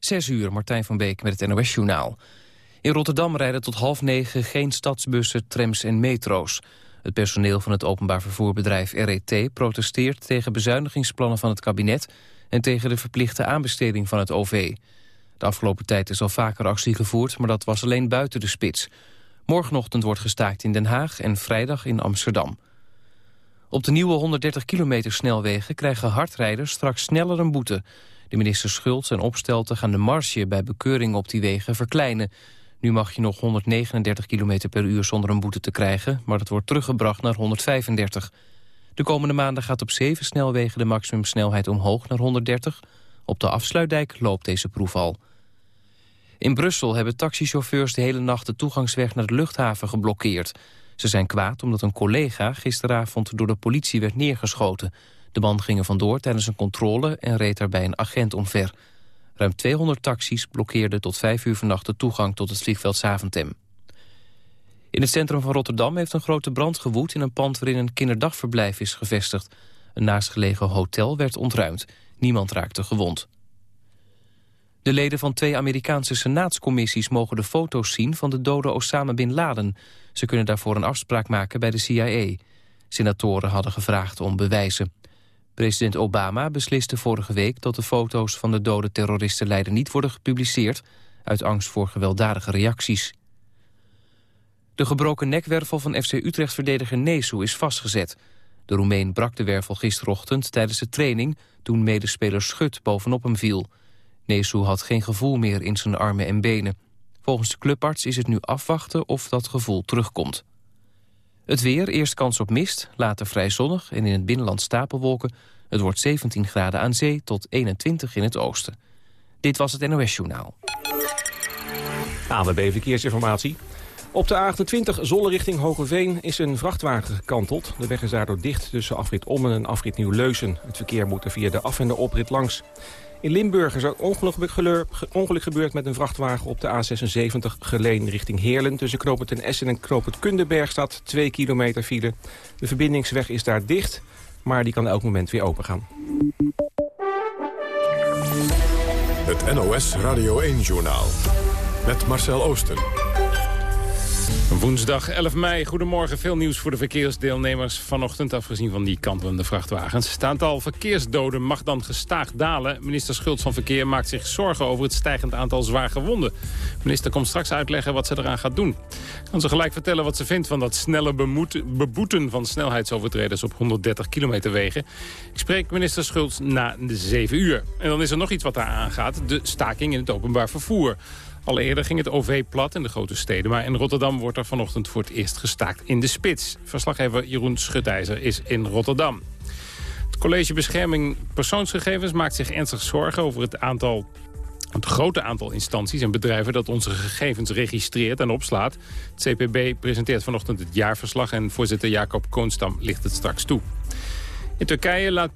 Zes uur, Martijn van Beek met het NOS-journaal. In Rotterdam rijden tot half negen geen stadsbussen, trams en metro's. Het personeel van het openbaar vervoerbedrijf RET protesteert tegen bezuinigingsplannen van het kabinet en tegen de verplichte aanbesteding van het OV. De afgelopen tijd is al vaker actie gevoerd, maar dat was alleen buiten de spits. Morgenochtend wordt gestaakt in Den Haag en vrijdag in Amsterdam. Op de nieuwe 130 kilometer snelwegen krijgen hardrijders straks sneller een boete. De minister Schultz en Opstelten gaan de marge bij bekeuring op die wegen verkleinen. Nu mag je nog 139 km per uur zonder een boete te krijgen... maar dat wordt teruggebracht naar 135. De komende maanden gaat op zeven snelwegen de maximumsnelheid omhoog naar 130. Op de afsluitdijk loopt deze proef al. In Brussel hebben taxichauffeurs de hele nacht de toegangsweg naar de luchthaven geblokkeerd. Ze zijn kwaad omdat een collega gisteravond door de politie werd neergeschoten. De man ging er vandoor tijdens een controle en reed daarbij een agent omver. Ruim 200 taxis blokkeerden tot 5 uur vannacht de toegang tot het vliegveld Zaventem. In het centrum van Rotterdam heeft een grote brand gewoed in een pand waarin een kinderdagverblijf is gevestigd. Een naastgelegen hotel werd ontruimd. Niemand raakte gewond. De leden van twee Amerikaanse senaatscommissies mogen de foto's zien van de dode Osama Bin Laden. Ze kunnen daarvoor een afspraak maken bij de CIA. Senatoren hadden gevraagd om bewijzen. President Obama besliste vorige week dat de foto's van de dode terroristenleider niet worden gepubliceerd... uit angst voor gewelddadige reacties. De gebroken nekwervel van FC Utrecht-verdediger Nesu is vastgezet. De Roemeen brak de wervel gisterochtend tijdens de training... toen medespeler Schut bovenop hem viel. Nesu had geen gevoel meer in zijn armen en benen. Volgens de clubarts is het nu afwachten of dat gevoel terugkomt. Het weer, eerst kans op mist, later vrij zonnig en in het binnenland stapelwolken. Het wordt 17 graden aan zee tot 21 in het oosten. Dit was het NOS Journaal. AWB Verkeersinformatie. Op de A28 Zolle richting Hogeveen is een vrachtwagen gekanteld. De weg is daardoor dicht tussen afrit Ommen en afrit Nieuw-Leusen. Het verkeer moet er via de af- en de oprit langs. In Limburg is er ongeluk, ongeluk gebeurd met een vrachtwagen op de A76 Geleen richting Heerlen. Tussen Knoopend ten Essen en Knoopend Kundenberg staat 2 kilometer file. De verbindingsweg is daar dicht, maar die kan elk moment weer open gaan. Het NOS Radio 1-journaal met Marcel Oosten. Woensdag 11 mei. Goedemorgen. Veel nieuws voor de verkeersdeelnemers vanochtend... afgezien van die kantelende vrachtwagens. Het aantal verkeersdoden mag dan gestaag dalen. Minister Schultz van Verkeer maakt zich zorgen over het stijgend aantal zwaar gewonden. Minister komt straks uitleggen wat ze eraan gaat doen. Kan ze gelijk vertellen wat ze vindt van dat snelle beboeten... van snelheidsovertreders op 130 kilometer wegen. Ik spreek minister Schultz na de 7 uur. En dan is er nog iets wat daar aangaat. De staking in het openbaar vervoer. Al eerder ging het OV plat in de grote steden. Maar in Rotterdam wordt er vanochtend voor het eerst gestaakt in de spits. Verslaggever Jeroen Schutijzer is in Rotterdam. Het College Bescherming Persoonsgegevens maakt zich ernstig zorgen over het aantal het grote aantal instanties en bedrijven dat onze gegevens registreert en opslaat. Het CPB presenteert vanochtend het jaarverslag en voorzitter Jacob Koonstam ligt het straks toe. In Turkije laat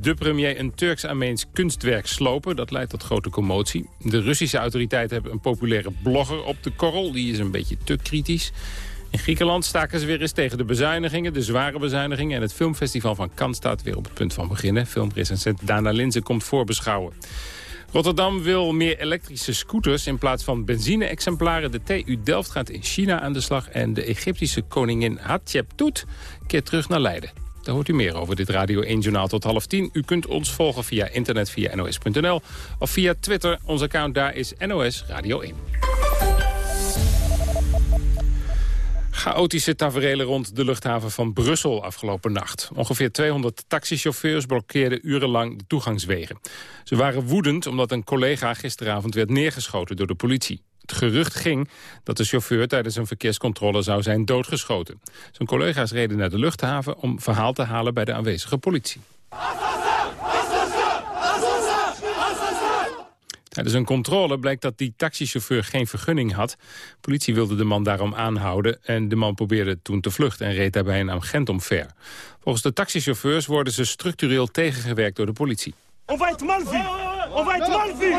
de premier een Turks-Armeens kunstwerk slopen. Dat leidt tot grote commotie. De Russische autoriteiten hebben een populaire blogger op de korrel. Die is een beetje te kritisch. In Griekenland staken ze weer eens tegen de bezuinigingen, de zware bezuinigingen. En het filmfestival van Cannes staat weer op het punt van beginnen. Filmrecensent Dana Linzen komt voorbeschouwen. Rotterdam wil meer elektrische scooters in plaats van benzine-exemplaren. De TU Delft gaat in China aan de slag. En de Egyptische koningin Hatshepsut keert terug naar Leiden. Daar hoort u meer over dit Radio 1-journaal tot half tien. U kunt ons volgen via internet via nos.nl of via Twitter. Ons account daar is NOS Radio 1. Chaotische taferelen rond de luchthaven van Brussel afgelopen nacht. Ongeveer 200 taxichauffeurs blokkeerden urenlang de toegangswegen. Ze waren woedend omdat een collega gisteravond werd neergeschoten door de politie. Gerucht ging dat de chauffeur tijdens een verkeerscontrole zou zijn doodgeschoten. Zijn collega's reden naar de luchthaven om verhaal te halen bij de aanwezige politie. Tijdens een controle blijkt dat die taxichauffeur geen vergunning had. politie wilde de man daarom aanhouden en de man probeerde toen te vluchten en reed daarbij een agent omver. Volgens de taxichauffeurs worden ze structureel tegengewerkt door de politie. On va être mal vu. On va être mal vu.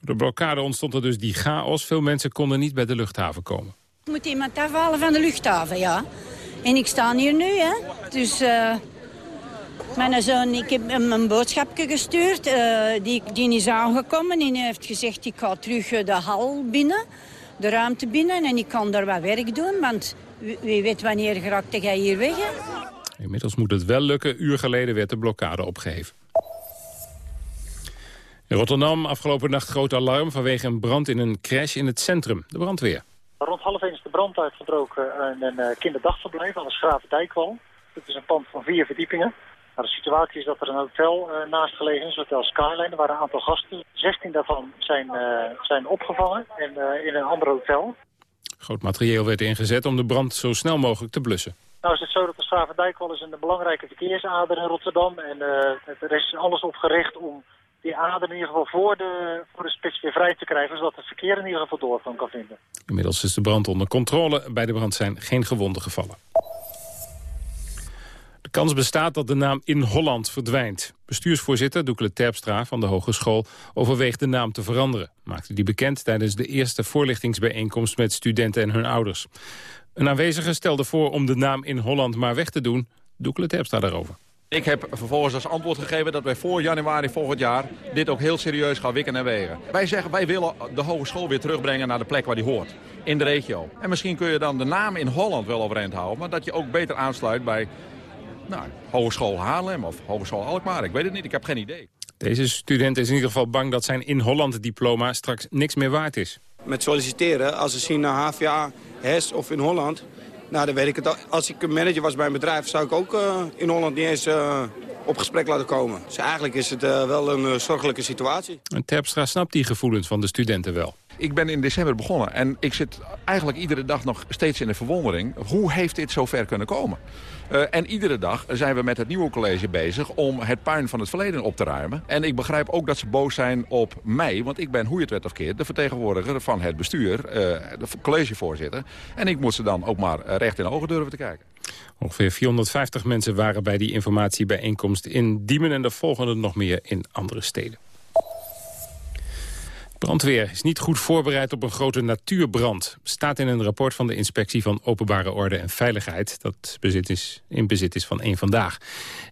Door de blokkade ontstond er dus die chaos. Veel mensen konden niet bij de luchthaven komen. Ik moet iemand afhalen van de luchthaven, ja. En ik sta hier nu, hè. Dus uh, Mijn zoon, ik heb hem een boodschapje gestuurd. Uh, die, die is aangekomen en heeft gezegd, ik ga terug de hal binnen. De ruimte binnen en ik kan daar wat werk doen. Want wie weet wanneer geraakte jij hier weg, hè? Inmiddels moet het wel lukken. Uur geleden werd de blokkade opgeheven. In Rotterdam afgelopen nacht groot alarm vanwege een brand in een crash in het centrum. De brandweer. Rond half één is de brand uitgebroken in een uh, kinderdagverblijf aan de Schravendijkwal. Het is een pand van vier verdiepingen. Nou, de situatie is dat er een hotel uh, naast gelegen is, Hotel Skyline. Er waren een aantal gasten. 16 daarvan zijn, uh, zijn opgevangen in, in een ander hotel. Groot materieel werd ingezet om de brand zo snel mogelijk te blussen. Nou is het zo dat de Schravendijkwal is een belangrijke verkeersader in Rotterdam. En er is alles op gericht om die ader in ieder geval voor de, voor de spits weer vrij te krijgen... zodat het verkeer in ieder geval doorgang kan vinden. Inmiddels is de brand onder controle. Bij de brand zijn geen gewonden gevallen. De kans bestaat dat de naam In Holland verdwijnt. Bestuursvoorzitter Doekle Terpstra van de Hogeschool overweegt de naam te veranderen. Maakte die bekend tijdens de eerste voorlichtingsbijeenkomst met studenten en hun ouders. Een aanwezige stelde voor om de naam In Holland maar weg te doen. Doekle Terpstra daarover. Ik heb vervolgens als antwoord gegeven dat wij voor januari volgend jaar dit ook heel serieus gaan wikken en wegen. Wij zeggen wij willen de hogeschool weer terugbrengen naar de plek waar die hoort. In de regio. En misschien kun je dan de naam in Holland wel overeind houden. Maar dat je ook beter aansluit bij nou, Hogeschool Haarlem of Hogeschool Alkmaar. Ik weet het niet, ik heb geen idee. Deze student is in ieder geval bang dat zijn in Holland diploma straks niks meer waard is. Met solliciteren, als ze zien naar HVA, HES of in Holland nou, dan weet ik het. Als ik een manager was bij een bedrijf, zou ik ook uh, in Holland niet eens uh, op gesprek laten komen. Dus eigenlijk is het uh, wel een zorgelijke situatie. En Terpstra snapt die gevoelens van de studenten wel. Ik ben in december begonnen en ik zit eigenlijk iedere dag nog steeds in de verwondering. Hoe heeft dit zo ver kunnen komen? Uh, en iedere dag zijn we met het nieuwe college bezig om het puin van het verleden op te ruimen. En ik begrijp ook dat ze boos zijn op mij, want ik ben, hoe je het werd of keert, de vertegenwoordiger van het bestuur, uh, de collegevoorzitter. En ik moet ze dan ook maar recht in de ogen durven te kijken. Ongeveer 450 mensen waren bij die informatiebijeenkomst in Diemen en er volgen er nog meer in andere steden. Brandweer is niet goed voorbereid op een grote natuurbrand. Staat in een rapport van de Inspectie van Openbare Orde en Veiligheid... dat bezit is, in bezit is van één Vandaag.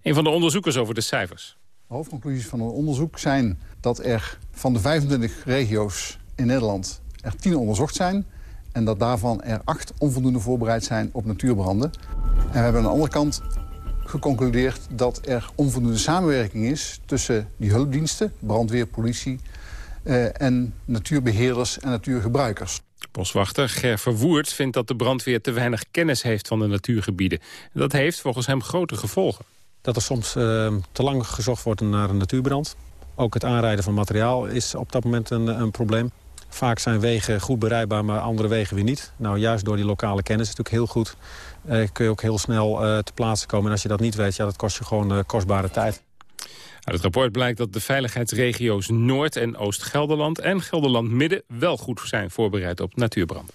Een van de onderzoekers over de cijfers. De hoofdconclusies van het onderzoek zijn dat er van de 25 regio's in Nederland... er 10 onderzocht zijn en dat daarvan er 8 onvoldoende voorbereid zijn op natuurbranden. En we hebben aan de andere kant geconcludeerd dat er onvoldoende samenwerking is... tussen die hulpdiensten, brandweer, politie en natuurbeheerders en natuurgebruikers. Boswachter Ger Verwoerd vindt dat de brandweer te weinig kennis heeft van de natuurgebieden. Dat heeft volgens hem grote gevolgen. Dat er soms uh, te lang gezocht wordt naar een natuurbrand. Ook het aanrijden van materiaal is op dat moment een, een probleem. Vaak zijn wegen goed bereikbaar, maar andere wegen weer niet. Nou, juist door die lokale kennis is natuurlijk heel goed. Uh, kun je ook heel snel uh, te plaatsen komen. En als je dat niet weet, ja, dat kost je gewoon uh, kostbare tijd. Uit het rapport blijkt dat de veiligheidsregio's Noord- en Oost-Gelderland... en Gelderland-Midden wel goed zijn voorbereid op natuurbranden.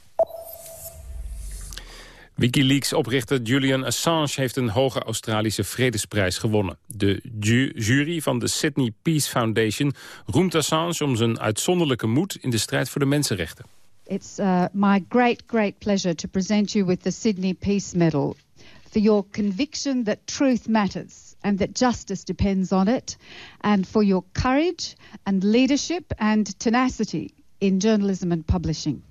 Wikileaks-oprichter Julian Assange heeft een hoge Australische vredesprijs gewonnen. De ju jury van de Sydney Peace Foundation roemt Assange om zijn uitzonderlijke moed in de strijd voor de mensenrechten. It's uh, my great, great pleasure to present you with the Sydney Peace Medal for your conviction that truth matters and that justice depends on it, and for your courage and leadership and tenacity in journalism and publishing.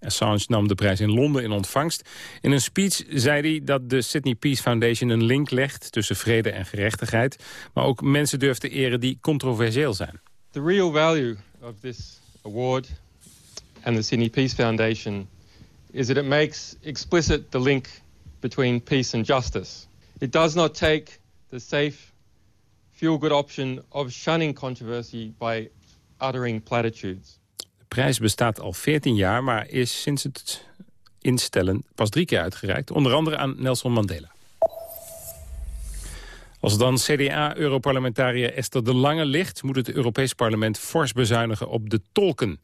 Assange nam de prijs in Londen in ontvangst. In een speech zei hij dat de Sydney Peace Foundation een link legt tussen vrede en gerechtigheid, maar ook mensen durft te eren die controversieel zijn. The real value of this award and the Sydney Peace Foundation is that it makes explicit the link between peace and justice. It does not take the safe, feel-good option of shunning controversy by uttering platitudes. De prijs bestaat al 14 jaar, maar is sinds het instellen pas drie keer uitgereikt. Onder andere aan Nelson Mandela. Als dan CDA-europarlementariër Esther de Lange ligt... moet het Europees Parlement fors bezuinigen op de tolken.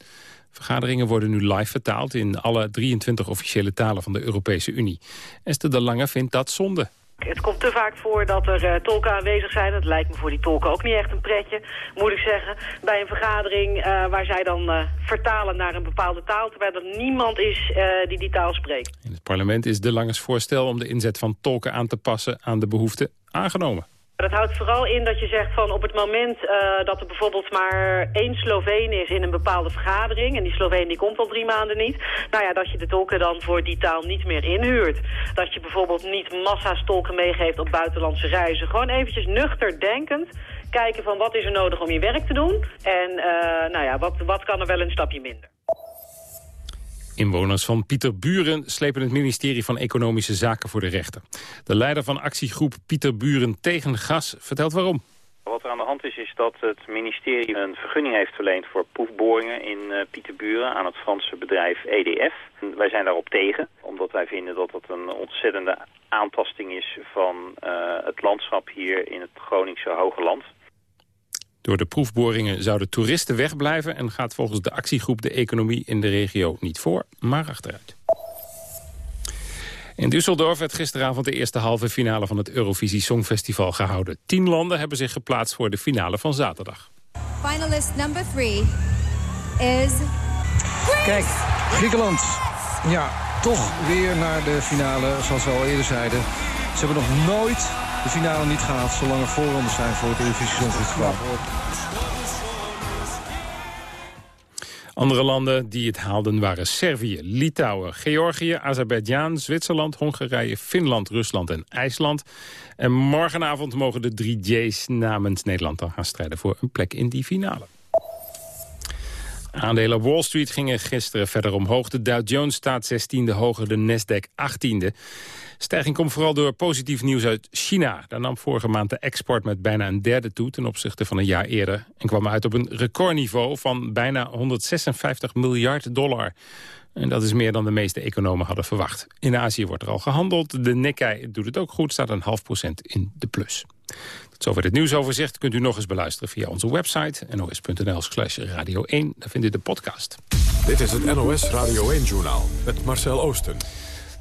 Vergaderingen worden nu live vertaald in alle 23 officiële talen van de Europese Unie. Esther de Lange vindt dat zonde. Het komt te vaak voor dat er uh, tolken aanwezig zijn. Dat lijkt me voor die tolken ook niet echt een pretje, moet ik zeggen. Bij een vergadering uh, waar zij dan uh, vertalen naar een bepaalde taal... terwijl er niemand is die die taal spreekt. In het parlement is de Langes voorstel om de inzet van tolken aan te passen aan de behoeften aangenomen. Dat houdt vooral in dat je zegt van op het moment uh, dat er bijvoorbeeld maar één Sloveen is in een bepaalde vergadering... en die Sloveen die komt al drie maanden niet... nou ja, dat je de tolken dan voor die taal niet meer inhuurt. Dat je bijvoorbeeld niet massa's tolken meegeeft op buitenlandse reizen. Gewoon eventjes nuchter denkend kijken van wat is er nodig om je werk te doen... en uh, nou ja, wat, wat kan er wel een stapje minder. Inwoners van Pieterburen slepen het ministerie van Economische Zaken voor de rechter. De leider van actiegroep Pieterburen tegen gas vertelt waarom. Wat er aan de hand is, is dat het ministerie een vergunning heeft verleend voor proefboringen in uh, Pieterburen aan het Franse bedrijf EDF. Wij zijn daarop tegen, omdat wij vinden dat dat een ontzettende aantasting is van uh, het landschap hier in het Groningse Hoge Land. Door de proefboringen zouden toeristen wegblijven... en gaat volgens de actiegroep de economie in de regio niet voor, maar achteruit. In Düsseldorf werd gisteravond de eerste halve finale van het Eurovisie Songfestival gehouden. Tien landen hebben zich geplaatst voor de finale van zaterdag. Finalist number three is... Kijk, Griekenland. Ja, toch weer naar de finale, zoals we al eerder zeiden. Ze hebben nog nooit de finale niet gehaald... zolang er voorrondes zijn voor het Eurovisie Songfestival. Andere landen die het haalden waren Servië, Litouwen, Georgië, Azerbeidzjan, Zwitserland, Hongarije, Finland, Rusland en IJsland. En morgenavond mogen de drie J's namens Nederland dan gaan strijden voor een plek in die finale. Aandelen op Wall Street gingen gisteren verder omhoog. De Dow Jones staat 16e hoger, de Nasdaq 18e. Stijging komt vooral door positief nieuws uit China. Daar nam vorige maand de export met bijna een derde toe ten opzichte van een jaar eerder. En kwam uit op een recordniveau van bijna 156 miljard dollar. En dat is meer dan de meeste economen hadden verwacht. In Azië wordt er al gehandeld. De Nikkei doet het ook goed, staat een half procent in de plus. Tot zover het nieuwsoverzicht kunt u nog eens beluisteren via onze website nos.nl slash radio 1. Daar vindt u de podcast. Dit is het NOS Radio 1-journaal met Marcel Oosten.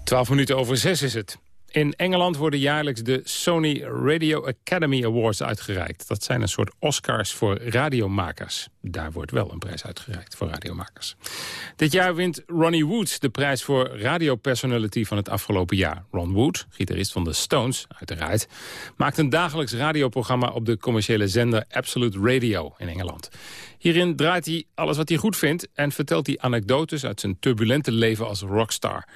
12 minuten over 6 is het. In Engeland worden jaarlijks de Sony Radio Academy Awards uitgereikt. Dat zijn een soort Oscars voor radiomakers. Daar wordt wel een prijs uitgereikt voor radiomakers. Dit jaar wint Ronnie Wood de prijs voor radiopersonality van het afgelopen jaar. Ron Wood, gitarist van de Stones, uiteraard, maakt een dagelijks radioprogramma op de commerciële zender Absolute Radio in Engeland. Hierin draait hij alles wat hij goed vindt en vertelt hij anekdotes uit zijn turbulente leven als rockstar.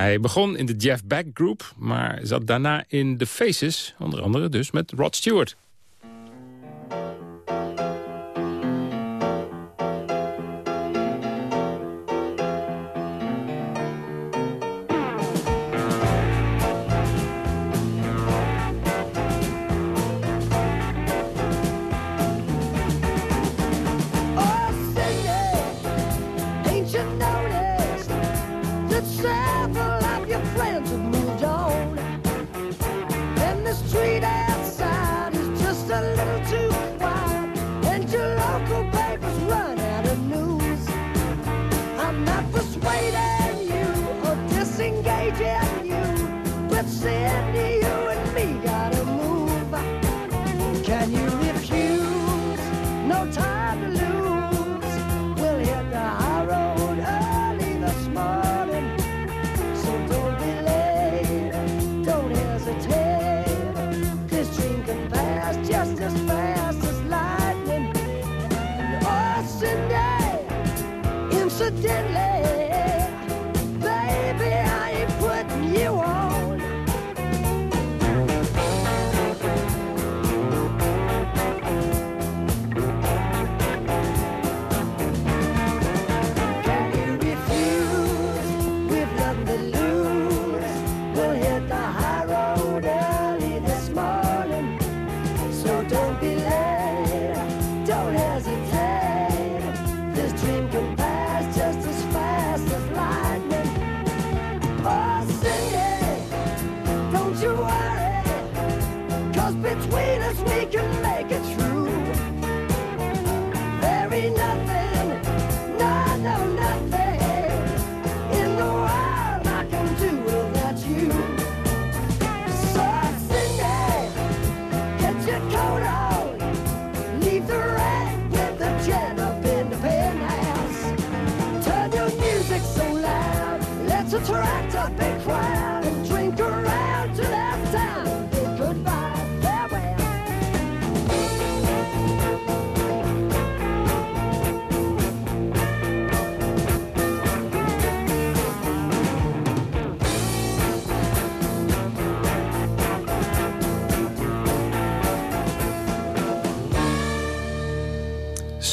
Hij begon in de Jeff Beck Group, maar zat daarna in The Faces, onder andere dus met Rod Stewart. could several of your friends have moved on.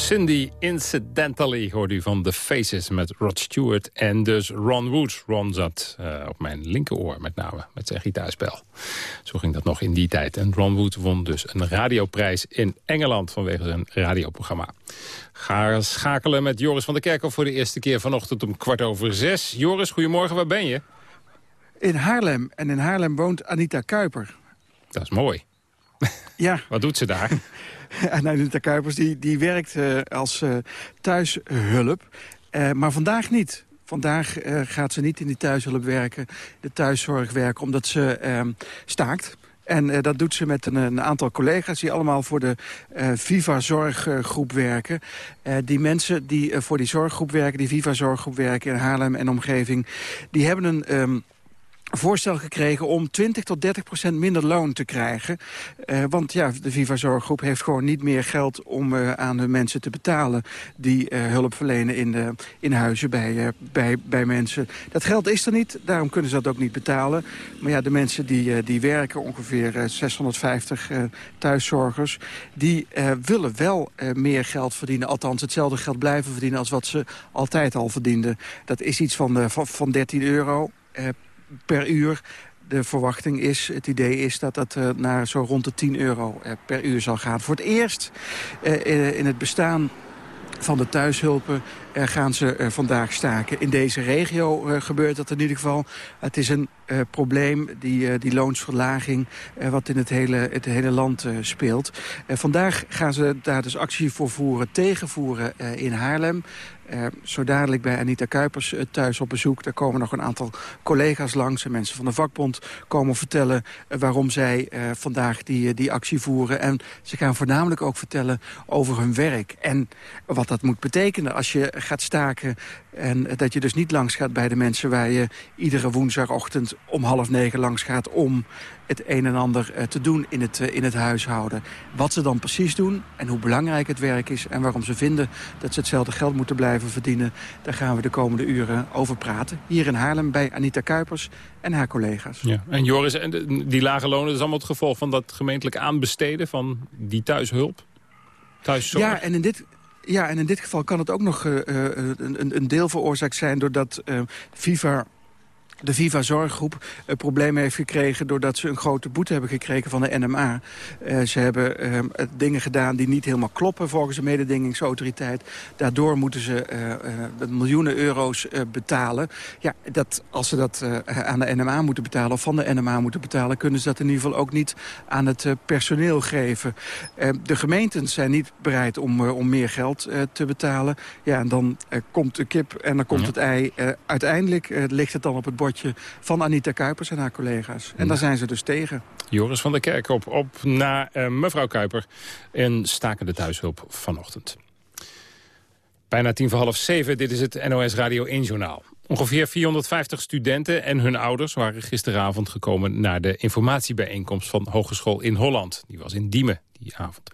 Cindy Incidentally hoorde u van The Faces met Rod Stewart en dus Ron Wood. Ron zat uh, op mijn linkeroor met name, met zijn gitaarspel. Zo ging dat nog in die tijd. En Ron Wood won dus een radioprijs in Engeland vanwege zijn radioprogramma. Ga schakelen met Joris van der Kerkhof voor de eerste keer vanochtend om kwart over zes. Joris, goedemorgen, waar ben je? In Haarlem. En in Haarlem woont Anita Kuiper. Dat is mooi. Ja. Wat doet ze daar? en Anita Kuipers die, die werkt uh, als uh, thuishulp. Uh, maar vandaag niet. Vandaag gaat ze niet in die thuishulp werken, de thuiszorg werken, omdat ze ehm, staakt. En dat doet ze met een, een, aantal collega's die allemaal voor de Viva-zorggroep werken. Die mensen die voor die zorggroep werken, die Viva-zorggroep werken in Haarlem en omgeving... die hebben een... Um, voorstel gekregen om 20 tot 30 procent minder loon te krijgen. Uh, want ja, de Viva Zorggroep heeft gewoon niet meer geld om uh, aan de mensen te betalen... die uh, hulp verlenen in, de, in huizen bij, bij, bij mensen. Dat geld is er niet, daarom kunnen ze dat ook niet betalen. Maar ja, de mensen die, die werken, ongeveer 650 thuiszorgers... die willen wel meer geld verdienen. Althans, hetzelfde geld blijven verdienen als wat ze altijd al verdienden. Dat is iets van, van, van 13 euro per uur. De verwachting is, het idee is dat dat uh, naar zo rond de 10 euro uh, per uur zal gaan. Voor het eerst uh, in het bestaan van de thuishulpen gaan ze vandaag staken. In deze regio gebeurt dat in ieder geval. Het is een probleem, die, die loonsverlaging, wat in het hele, het hele land speelt. vandaag gaan ze daar dus actie voor voeren, tegenvoeren in Haarlem. Uh, zo dadelijk bij Anita Kuipers thuis op bezoek. Daar komen nog een aantal collega's langs en mensen van de vakbond komen vertellen waarom zij vandaag die, die actie voeren. En ze gaan voornamelijk ook vertellen over hun werk. En wat dat moet betekenen als je gaat staken en dat je dus niet langs gaat bij de mensen waar je iedere woensdagochtend om half negen langs gaat om het een en ander uh, te doen in het, uh, in het huishouden. Wat ze dan precies doen en hoe belangrijk het werk is... en waarom ze vinden dat ze hetzelfde geld moeten blijven verdienen... daar gaan we de komende uren over praten. Hier in Haarlem bij Anita Kuipers en haar collega's. Ja. En Joris, en die lage lonen, dat is allemaal het gevolg van dat gemeentelijk aanbesteden... van die thuishulp? Thuiszorg? Ja, en in dit, ja, en in dit geval kan het ook nog uh, een, een, deel veroorzaakt zijn... doordat uh, FIFA de Viva Zorggroep uh, problemen heeft gekregen... doordat ze een grote boete hebben gekregen van de NMA. Uh, ze hebben uh, dingen gedaan die niet helemaal kloppen volgens de mededingingsautoriteit. Daardoor moeten ze miljoenen euro's betalen. Ja, dat, als ze dat aan de NMA moeten betalen of van de NMA moeten betalen... kunnen ze dat in ieder geval ook niet aan het personeel geven. de gemeenten zijn niet bereid om, om meer geld te betalen. Ja, en dan komt de kip en dan komt het ei. uiteindelijk ligt het dan op het bord van Anita Kuipers en haar collega's. En daar zijn ze dus tegen. Joris van der Kerk op, op naar uh, mevrouw Kuiper en stakende thuishulp vanochtend. Bijna tien voor half zeven, dit is het NOS Radio 1 Journaal. Ongeveer 450 studenten en hun ouders waren gisteravond gekomen... naar de informatiebijeenkomst van Hogeschool in Holland. Die was in Diemen die avond.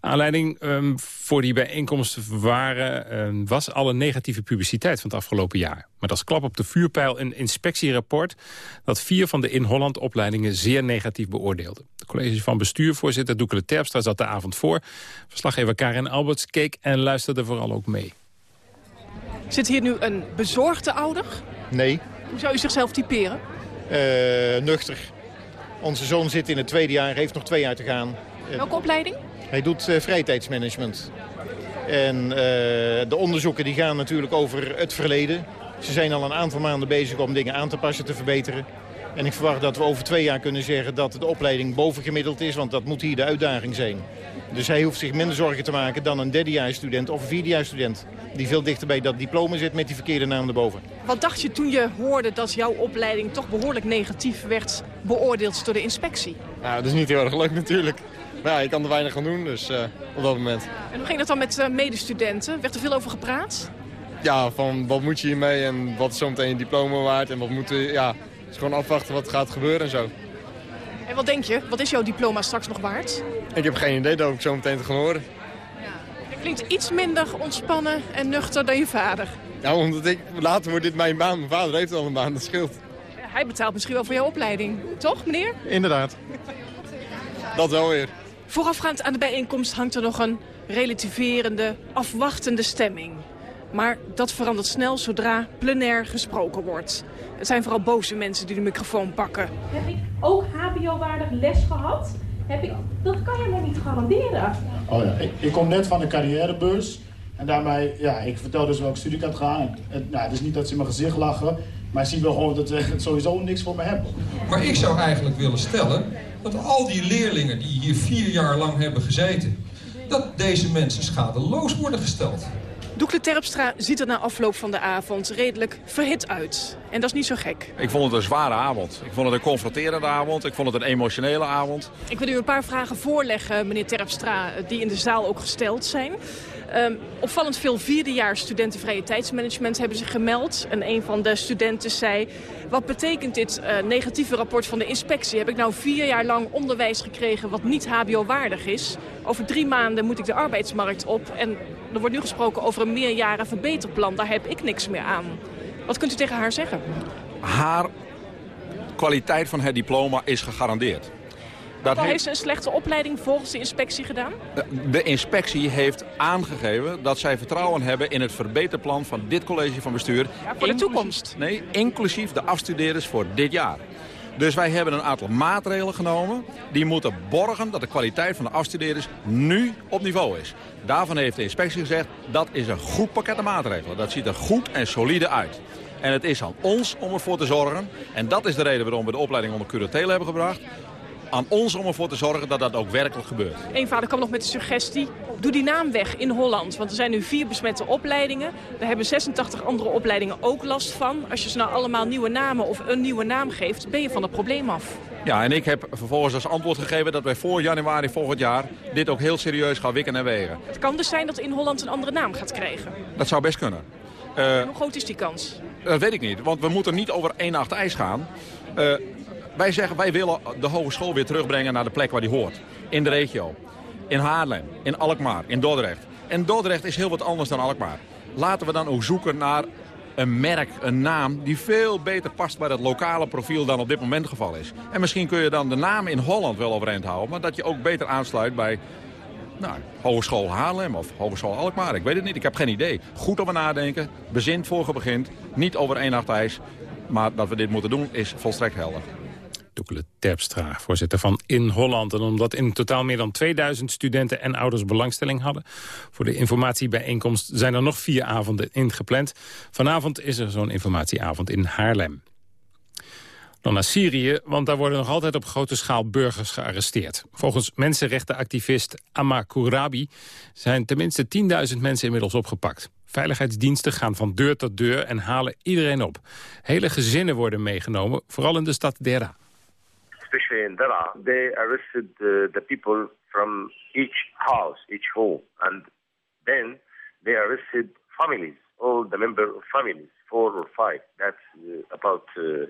Aanleiding um, voor die bijeenkomst waren, um, was alle negatieve publiciteit van het afgelopen jaar. Met als klap op de vuurpijl een inspectierapport... dat vier van de in Holland opleidingen zeer negatief beoordeelde. De college van bestuurvoorzitter Doekele Terpstra zat de avond voor. Verslaggever Karin Alberts keek en luisterde vooral ook mee. Zit hier nu een bezorgde ouder? Nee. Hoe zou u zichzelf typeren? Uh, nuchter. Onze zoon zit in het tweede jaar, heeft nog twee jaar te gaan. Welke opleiding? Hij doet uh, vrije tijdsmanagement. En uh, de onderzoeken die gaan natuurlijk over het verleden. Ze zijn al een aantal maanden bezig om dingen aan te passen, te verbeteren. En ik verwacht dat we over twee jaar kunnen zeggen dat de opleiding bovengemiddeld is. Want dat moet hier de uitdaging zijn. Dus hij hoeft zich minder zorgen te maken dan een derdejaarsstudent of een vierdejaarsstudent. Die veel dichter bij dat diploma zit met die verkeerde naam erboven. Wat dacht je toen je hoorde dat jouw opleiding toch behoorlijk negatief werd beoordeeld door de inspectie? Nou, dat is niet heel erg leuk natuurlijk. Maar ja, je kan er weinig aan doen, dus uh, op dat moment. En hoe ging dat dan met uh, medestudenten? Werd er veel over gepraat? Ja, van wat moet je hiermee en wat is zometeen je diploma waard en wat moet je, ja, het is gewoon afwachten wat gaat gebeuren en zo. En wat denk je? Wat is jouw diploma straks nog waard? Ik heb geen idee, dat hoop ik zo meteen te gaan horen. Ja. Klinkt iets minder ontspannen en nuchter dan je vader. Ja, omdat ik, later wordt dit mijn baan. Mijn vader heeft al een baan, dat scheelt. Ja, hij betaalt misschien wel voor jouw opleiding. Toch, meneer? Inderdaad. dat wel weer. Voorafgaand aan de bijeenkomst hangt er nog een relativerende, afwachtende stemming. Maar dat verandert snel zodra plenair gesproken wordt. Het zijn vooral boze mensen die de microfoon pakken. Heb ik ook hbo-waardig les gehad? Heb ik, dat kan je me niet garanderen. Oh ja, ik, ik kom net van de carrièrebeurs. En daarmee, ja, ik vertel dus welke studie ik had. Het, het, nou, het is niet dat ze in mijn gezicht lachen, maar ik zie wel gewoon dat ze sowieso niks voor me hebben. Maar ik zou eigenlijk willen stellen dat al die leerlingen die hier vier jaar lang hebben gezeten, dat deze mensen schadeloos worden gesteld. Doekle Terpstra ziet er na afloop van de avond redelijk verhit uit. En dat is niet zo gek. Ik vond het een zware avond. Ik vond het een confronterende avond. Ik vond het een emotionele avond. Ik wil u een paar vragen voorleggen, meneer Terpstra, die in de zaal ook gesteld zijn. Um, opvallend veel vierdejaars studenten vrije tijdsmanagement hebben zich gemeld. En een van de studenten zei, wat betekent dit uh, negatieve rapport van de inspectie? Heb ik nou vier jaar lang onderwijs gekregen wat niet hbo-waardig is? Over drie maanden moet ik de arbeidsmarkt op. En er wordt nu gesproken over een meerjaren verbeterplan. Daar heb ik niks meer aan. Wat kunt u tegen haar zeggen? Haar kwaliteit van het diploma is gegarandeerd. Dat heeft ze een slechte opleiding volgens de inspectie gedaan? De inspectie heeft aangegeven dat zij vertrouwen hebben in het verbeterplan van dit college van bestuur. Ja, voor de toekomst? Nee, inclusief de afstudeerders voor dit jaar. Dus wij hebben een aantal maatregelen genomen. Die moeten borgen dat de kwaliteit van de afstudeerders nu op niveau is. Daarvan heeft de inspectie gezegd, dat is een goed pakket maatregelen. Dat ziet er goed en solide uit. En het is aan ons om ervoor te zorgen, en dat is de reden waarom we de opleiding onder curatele hebben gebracht, aan ons om ervoor te zorgen dat dat ook werkelijk gebeurt. Eén vader kwam nog met de suggestie, doe die naam weg in Holland. Want er zijn nu vier besmette opleidingen. Daar hebben 86 andere opleidingen ook last van. Als je ze nou allemaal nieuwe namen of een nieuwe naam geeft, ben je van het probleem af. Ja, en ik heb vervolgens als antwoord gegeven dat wij voor januari volgend jaar dit ook heel serieus gaan wikken en wegen. Het kan dus zijn dat in Holland een andere naam gaat krijgen. Dat zou best kunnen. Uh, hoe groot is die kans? Dat weet ik niet, want we moeten niet over één nacht ijs gaan. Uh, wij zeggen, wij willen de hogeschool weer terugbrengen naar de plek waar die hoort. In de regio. In Haarlem, in Alkmaar, in Dordrecht. En Dordrecht is heel wat anders dan Alkmaar. Laten we dan ook zoeken naar een merk, een naam... die veel beter past bij het lokale profiel dan op dit moment het geval is. En misschien kun je dan de naam in Holland wel overeind houden... maar dat je ook beter aansluit bij nou, Hogeschool Haarlem of Hogeschool Alkmaar. Ik weet het niet, ik heb geen idee. Goed over nadenken, bezint voor begint. Niet over één nacht ijs. Maar dat we dit moeten doen is volstrekt helder. Doekele Terpstra, voorzitter van In Holland. En omdat in totaal meer dan 2000 studenten en ouders belangstelling hadden... voor de informatiebijeenkomst zijn er nog vier avonden ingepland. Vanavond is er zo'n informatieavond in Haarlem. Dan naar Syrië, want daar worden nog altijd op grote schaal burgers gearresteerd. Volgens mensenrechtenactivist Amma Kourabi zijn tenminste 10.000 mensen inmiddels opgepakt. Veiligheidsdiensten gaan van deur tot deur en halen iedereen op. Hele gezinnen worden meegenomen, vooral in de stad Dera especially in Dara, they arrested the, the people from each house, each home, and then they arrested families, all the member of families, four or five. That's uh, about uh,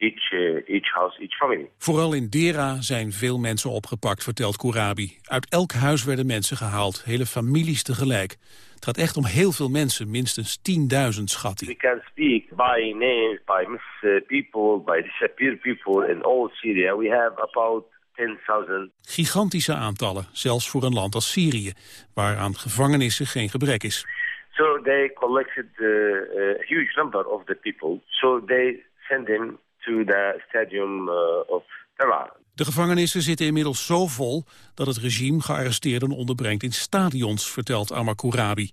each, uh, each house, each family. Vooral in Dera zijn veel mensen opgepakt, vertelt Kourabi. Uit elk huis werden mensen gehaald, hele families tegelijk. Het gaat echt om heel veel mensen, minstens 10.000 schat We can speak by names, by missing people, by disappeared people in all Syria. We have about 10.000. Gigantische aantallen, zelfs voor een land als Syrië, waar aan gevangenissen geen gebrek is. So they collected a, a huge number of the people. So they send them to the stadium uh, of Tehran. De gevangenissen zitten inmiddels zo vol dat het regime gearresteerden onderbrengt in stadions, vertelt Amar Kourabi.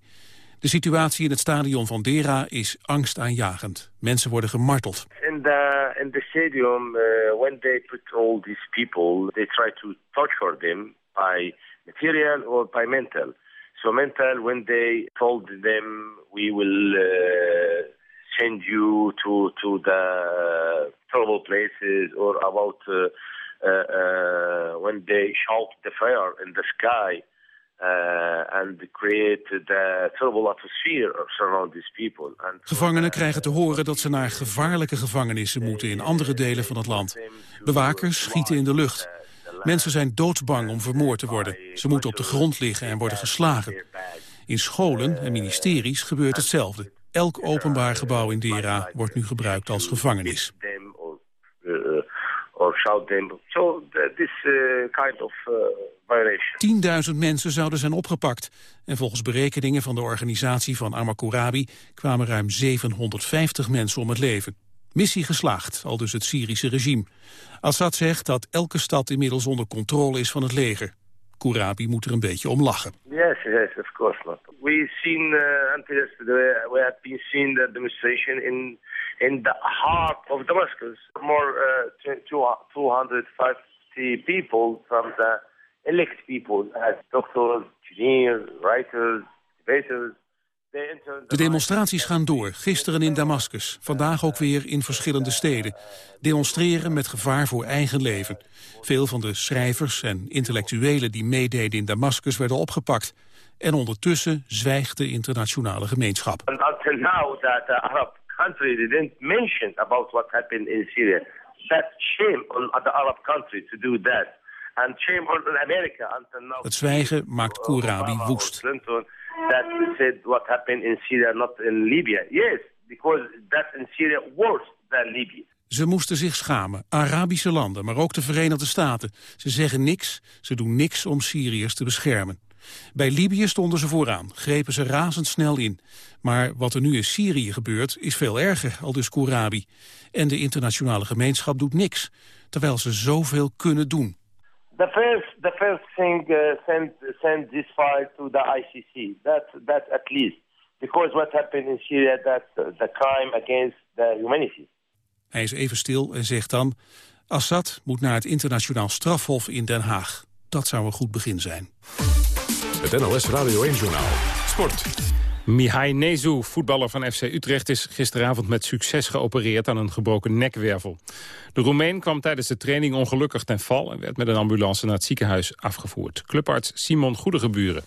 De situatie in het stadion van Dera is angstaanjagend. Mensen worden gemarteld. In the in the stadium, uh, when they put all these people, they try to torture them by material or by mental. So mental, when they told them, we will uh, send you to to the terrible places or about. Uh, when they shout the fire in the sky uh, and create the terrible atmosphere surround these people. And Gevangenen krijgen te horen dat ze naar gevaarlijke gevangenissen moeten in andere delen van het land. Bewakers schieten in de lucht. Mensen zijn doodsbang om vermoord te worden. Ze moeten op de grond liggen en worden geslagen. In scholen en ministeries gebeurt hetzelfde. Elk openbaar gebouw in Dera wordt nu gebruikt als gevangenis. Or shout them. So th- this uh, kind of uh, violation. 10.000 mensen zouden zijn opgepakt. En volgens berekeningen van de organisatie van Amakurabi kwamen ruim 750 mensen om het leven. Missie geslaagd, al dus het Syrische regime. Assad zegt dat elke stad inmiddels onder controle is van het leger. Kourabi moet er een beetje om lachen. Yes, yes, of course not. We've seen uh, until yesterday, we have been seeing the demonstration in in the heart of Damascus. More uh, 250 people from the elect people, as doctors, engineers, writers, debaters. De demonstraties gaan door, gisteren in Damascus, vandaag ook weer in verschillende steden. Demonstreren met gevaar voor eigen leven. Veel van de schrijvers en intellectuelen die meededen in Damascus werden opgepakt. En ondertussen zwijgt de internationale gemeenschap. And until now that the Arab country didn't mention about what happened in Syria. That shame on the Arab country to do that. And shame on America until now. Het zwijgen maakt Kourabi woest. Clinton that said what happened in Syria, not in Libya. Yes, because that's in Syria worse than Libya. Ze moesten zich schamen, Arabische landen, maar ook de Verenigde Staten. Ze zeggen niks, ze doen niks om Syriërs te beschermen. Bij Libië stonden ze vooraan, grepen ze razendsnel in. Maar wat er nu in Syrië gebeurt, is veel erger, al dus Kourabi. En de internationale gemeenschap doet niks, terwijl ze zoveel kunnen doen. The first, the first thing, uh, send, send this file to the ICC. That, that at least. Because what happened in Syria, that's the crime against the humanity. Hij is even stil en zegt dan... Assad moet naar het internationaal strafhof in Den Haag. Dat zou een goed begin zijn. Het NLS Radio 1-journaal. Sport. Mihai Nezu, voetballer van FC Utrecht, is gisteravond met succes geopereerd aan een gebroken nekwervel. De Roemeen kwam tijdens de training ongelukkig ten val en werd met een ambulance naar het ziekenhuis afgevoerd. Clubarts Simon Goedegeburen.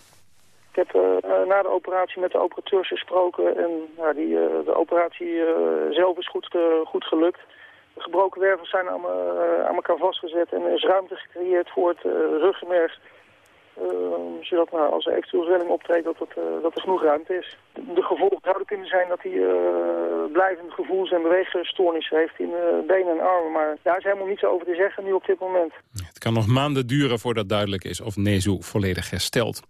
Ik heb uh, na de operatie met de operateurs gesproken en uh, die, uh, de operatie zelf is goed, goed gelukt. De gebroken wervels zijn aan, aan elkaar vastgezet en er is ruimte gecreëerd voor het ruggenmerg zodat nou, als er eventueel zwelling optreedt, dat, het, uh, dat er genoeg ruimte is. De, gevolgen zouden kunnen zijn dat hij uh, blijvende gevoels- en beweegstoornissen heeft in benen en armen. Maar daar is helemaal niets over te zeggen nu op dit moment. Het kan nog maanden duren voordat duidelijk is of Nezu volledig herstelt.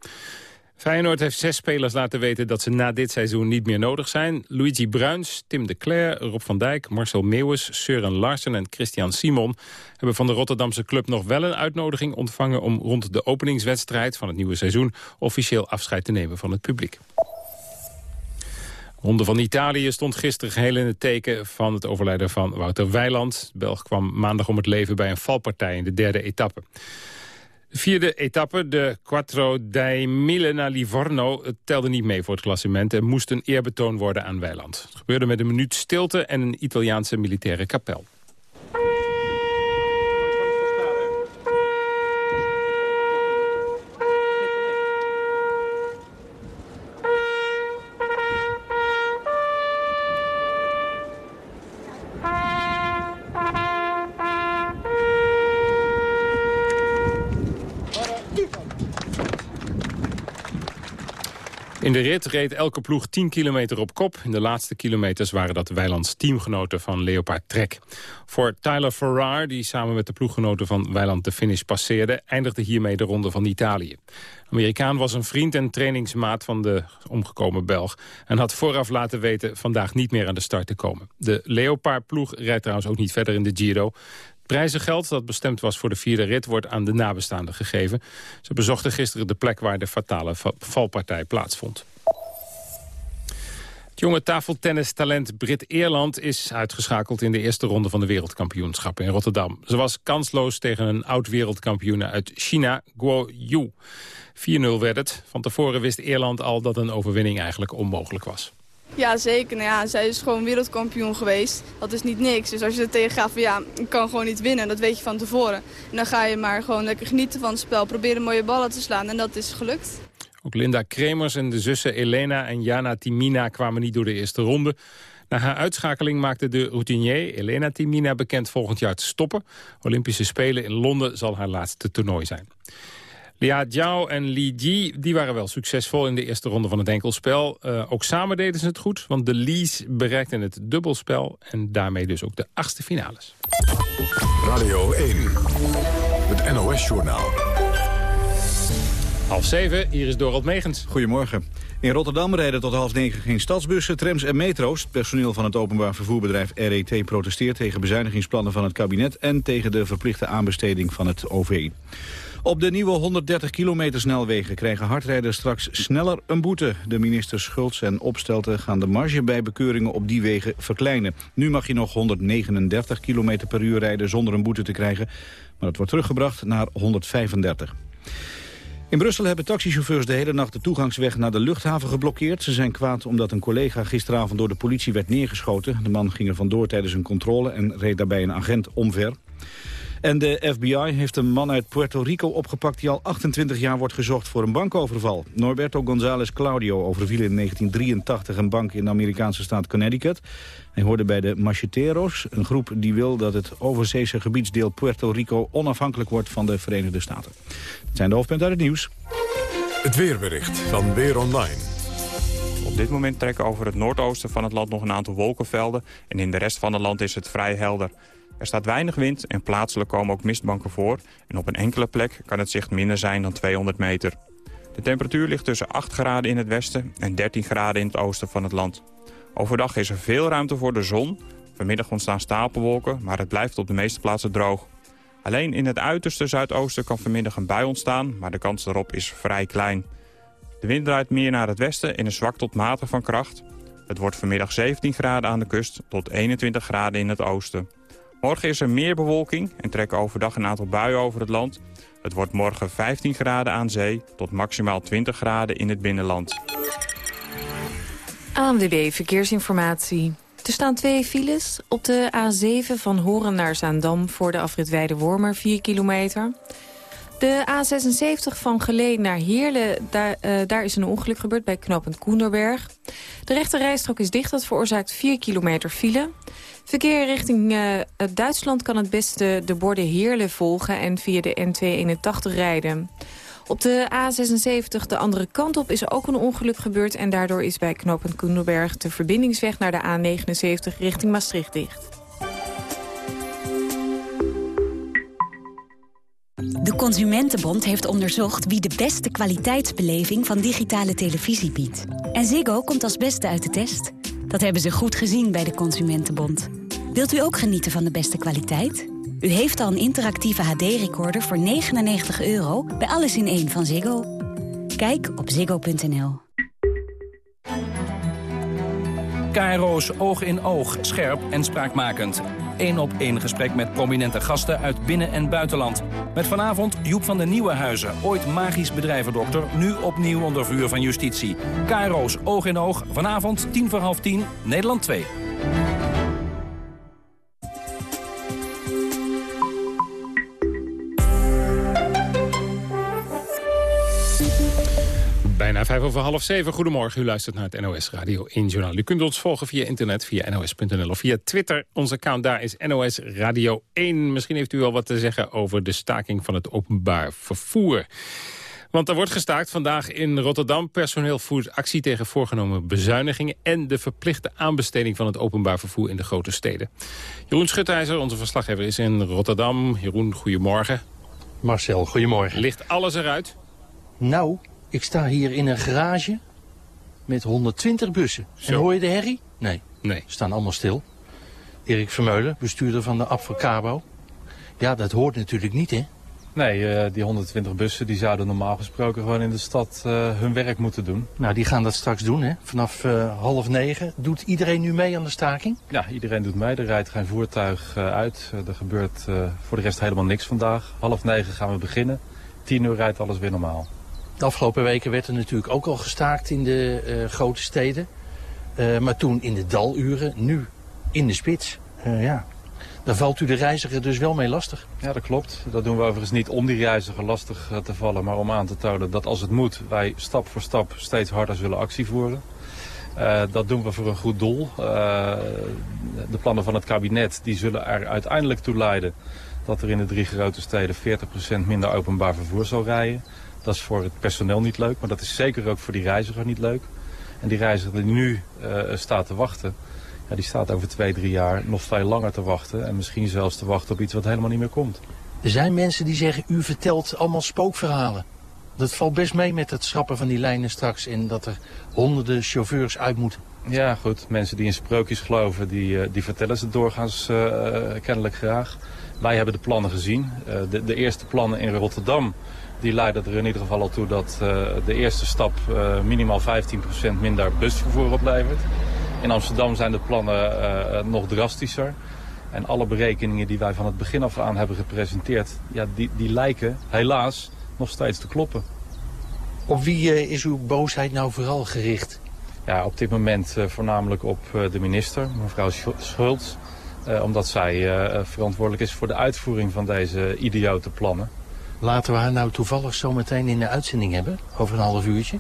Feyenoord heeft zes spelers laten weten dat ze na dit seizoen niet meer nodig zijn. Luigi Bruins, Tim de Cler, Rob van Dijk, Marcel Meeuwis, Søren Larsen en Christian Simon... hebben van de Rotterdamse club nog wel een uitnodiging ontvangen... om rond de openingswedstrijd van het nieuwe seizoen... officieel afscheid te nemen van het publiek. Ronde van Italië stond gisteren geheel in het teken van het overlijden van Wouter Weiland. De Belg kwam maandag om het leven bij een valpartij in de derde etappe. De vierde etappe, de Quattro dei Mille naar Livorno, telde niet mee voor het klassement en moest een eerbetoon worden aan Weiland. Het gebeurde met een minuut stilte en een Italiaanse militaire kapel. In de rit reed elke ploeg 10 kilometer op kop. In de laatste kilometers waren dat Weilands teamgenoten van Leopard Trek. Voor Tyler Farrar, die samen met de ploeggenoten van Weiland de finish passeerde... eindigde hiermee de ronde van Italië. Amerikaan was een vriend en trainingsmaat van de omgekomen Belg... en had vooraf laten weten vandaag niet meer aan de start te komen. De Leopard-ploeg rijdt trouwens ook niet verder in de Giro. Prijzengeld dat bestemd was voor de vierde rit wordt aan de nabestaanden gegeven. Ze bezochten gisteren de plek waar de fatale valpartij plaatsvond. Het jonge tafeltennistalent Brit Eerland is uitgeschakeld in de eerste ronde van de wereldkampioenschappen in Rotterdam. Ze was kansloos tegen een oud-wereldkampioene uit China, Guo Yu. 4-0 werd het. Van tevoren wist Eerland al dat een overwinning eigenlijk onmogelijk was. Ja, zeker. Nou ja, zij is gewoon wereldkampioen geweest. Dat is niet niks. Dus als je er tegen gaat van ja, ik kan gewoon niet winnen, dat weet je van tevoren. En dan ga je maar gewoon lekker genieten van het spel. Proberen mooie ballen te slaan en dat is gelukt. Ook Linda Kremers en de zussen Elena en Jana Timina kwamen niet door de eerste ronde. Na haar uitschakeling maakte de routinier Elena Timina bekend volgend jaar te stoppen. Olympische Spelen in Londen zal haar laatste toernooi zijn. Lia Jiao en Li Ji die waren wel succesvol in de eerste ronde van het enkelspel. Uh, ook samen deden ze het goed, want de Lies bereikten het dubbelspel... en daarmee dus ook de achtste finales. Radio 1, het NOS-journaal. Half zeven, hier is Dorald Megens. Goedemorgen. In Rotterdam rijden tot half negen geen stadsbussen, trams en metro's. Het personeel van het openbaar vervoerbedrijf RET protesteert tegen bezuinigingsplannen van het kabinet... en tegen de verplichte aanbesteding van het OV. Op de nieuwe 130 kilometer snelwegen krijgen hardrijders straks sneller een boete. De ministers Schultz en Opstelten gaan de marge bij bekeuringen op die wegen verkleinen. Nu mag je nog 139 kilometer per uur rijden zonder een boete te krijgen. Maar dat wordt teruggebracht naar 135. In Brussel hebben taxichauffeurs de hele nacht de toegangsweg naar de luchthaven geblokkeerd. Ze zijn kwaad omdat een collega gisteravond door de politie werd neergeschoten. De man ging er vandoor tijdens een controle en reed daarbij een agent omver. En de FBI heeft een man uit Puerto Rico opgepakt... die al 28 jaar wordt gezocht voor een bankoverval. Norberto González Claudio overviel in 1983 een bank in de Amerikaanse staat Connecticut. Hij hoorde bij de Macheteros, een groep die wil dat het overzeese gebiedsdeel Puerto Rico... onafhankelijk wordt van de Verenigde Staten. Dat zijn de hoofdpunten uit het nieuws. Het weerbericht van Weer Online. Op dit moment trekken over het noordoosten van het land nog een aantal wolkenvelden... en in de rest van het land is het vrij helder. Er staat weinig wind en plaatselijk komen ook mistbanken voor... en op een enkele plek kan het zicht minder zijn dan 200 meter. De temperatuur ligt tussen 8 graden in het westen en 13 graden in het oosten van het land. Overdag is er veel ruimte voor de zon. Vanmiddag ontstaan stapelwolken, maar het blijft op de meeste plaatsen droog. Alleen in het uiterste zuidoosten kan vanmiddag een bui ontstaan, maar de kans daarop is vrij klein. De wind draait meer naar het westen en is zwak tot matig van kracht. Het wordt vanmiddag 17 graden aan de kust tot 21 graden in het oosten. Morgen is er meer bewolking en trekken overdag een aantal buien over het land. Het wordt morgen 15 graden aan zee tot maximaal 20 graden in het binnenland. ANWB Verkeersinformatie. Er staan twee files op de A7 van Horen naar Zaandam... voor de afrit Weide-Wormer, 4 kilometer. De A76 van Geleen naar Heerlen, daar, uh, daar is een ongeluk gebeurd bij knooppunt Koenderberg. De rechte rijstrook is dicht, dat veroorzaakt 4 kilometer file. Verkeer richting uh, Duitsland kan het beste de borden Heerlen volgen en via de N281 rijden. Op de A76 de andere kant op is ook een ongeluk gebeurd... en daardoor is bij knooppunt Koenderberg de verbindingsweg naar de A79 richting Maastricht dicht. De Consumentenbond heeft onderzocht wie de beste kwaliteitsbeleving van digitale televisie biedt. En Ziggo komt als beste uit de test. Dat hebben ze goed gezien bij de Consumentenbond. Wilt u ook genieten van de beste kwaliteit? U heeft al een interactieve HD-recorder voor 99 euro bij Alles in 1 van Ziggo. Kijk op ziggo.nl. KRO's Oog in Oog, scherp en spraakmakend. Eén op één gesprek met prominente gasten uit binnen- en buitenland. Met vanavond Joep van den Nieuwenhuizen, ooit magisch bedrijvendokter... nu opnieuw onder vuur van justitie. KRO's Oog in Oog, vanavond tien voor half tien, Nederland 2. Bijna vijf over half zeven. Goedemorgen, u luistert naar het NOS Radio 1 Journaal. U kunt ons volgen via internet, via nos.nl of via Twitter. Onze account daar is NOS Radio 1. Misschien heeft u al wat te zeggen over de staking van het openbaar vervoer. Want er wordt gestaakt vandaag in Rotterdam. Personeel voert actie tegen voorgenomen bezuinigingen... en de verplichte aanbesteding van het openbaar vervoer in de grote steden. Jeroen Schutijzer, onze verslaggever, is in Rotterdam. Jeroen, goedemorgen. Marcel, goedemorgen. Ligt alles eruit? Nou, ik sta hier in een garage met 120 bussen. En hoor je de herrie? Nee. Nee. Ze staan allemaal stil. Erik Vermeulen, bestuurder van de Abfacabo. Ja, dat hoort natuurlijk niet, hè? Nee, uh, die 120 bussen die zouden normaal gesproken gewoon in de stad uh, hun werk moeten doen. Nou, die gaan dat straks doen, hè? Vanaf uh, half negen. Doet iedereen nu mee aan de staking? Ja, iedereen doet mee. Er rijdt geen voertuig uit. er gebeurt voor de rest helemaal niks vandaag. Half negen gaan we beginnen. Tien uur rijdt alles weer normaal. De afgelopen weken werd er natuurlijk ook al gestaakt in de uh, grote steden. Uh, maar toen in de daluren, nu in de spits. Uh, ja. Daar valt u de reiziger dus wel mee lastig. Ja, dat klopt. Dat doen we overigens niet om die reiziger lastig te vallen, maar om aan te tonen dat als het moet, wij stap voor stap steeds harder zullen actie voeren. Dat doen we voor een goed doel. De plannen van het kabinet die zullen er uiteindelijk toe leiden dat er in de drie grote steden 40% minder openbaar vervoer zal rijden. Dat is voor het personeel niet leuk, maar dat is zeker ook voor die reiziger niet leuk. En die reiziger die nu uh, staat te wachten, ja, die staat over twee, drie jaar nog veel langer te wachten. En misschien zelfs te wachten op iets wat helemaal niet meer komt. Er zijn mensen die zeggen, u vertelt allemaal spookverhalen. Dat valt best mee met het schrappen van die lijnen straks en dat er honderden chauffeurs uit moeten. Ja, goed. Mensen die in sprookjes geloven, die, die vertellen ze doorgaans uh, kennelijk graag. Wij hebben de plannen gezien. Uh, de, de, eerste plannen in Rotterdam die leiden er in ieder geval al toe dat uh, de eerste stap uh, minimaal 15% minder busvervoer oplevert. In Amsterdam zijn de plannen nog drastischer. En alle berekeningen die wij van het begin af aan hebben gepresenteerd, ja, die, die lijken helaas nog steeds te kloppen. Op wie is uw boosheid nou vooral gericht? Ja, op dit moment voornamelijk op de minister, mevrouw Schultz. Omdat zij verantwoordelijk is voor de uitvoering van deze idiote plannen. Laten we haar nou toevallig zo meteen in de uitzending hebben, over een half uurtje.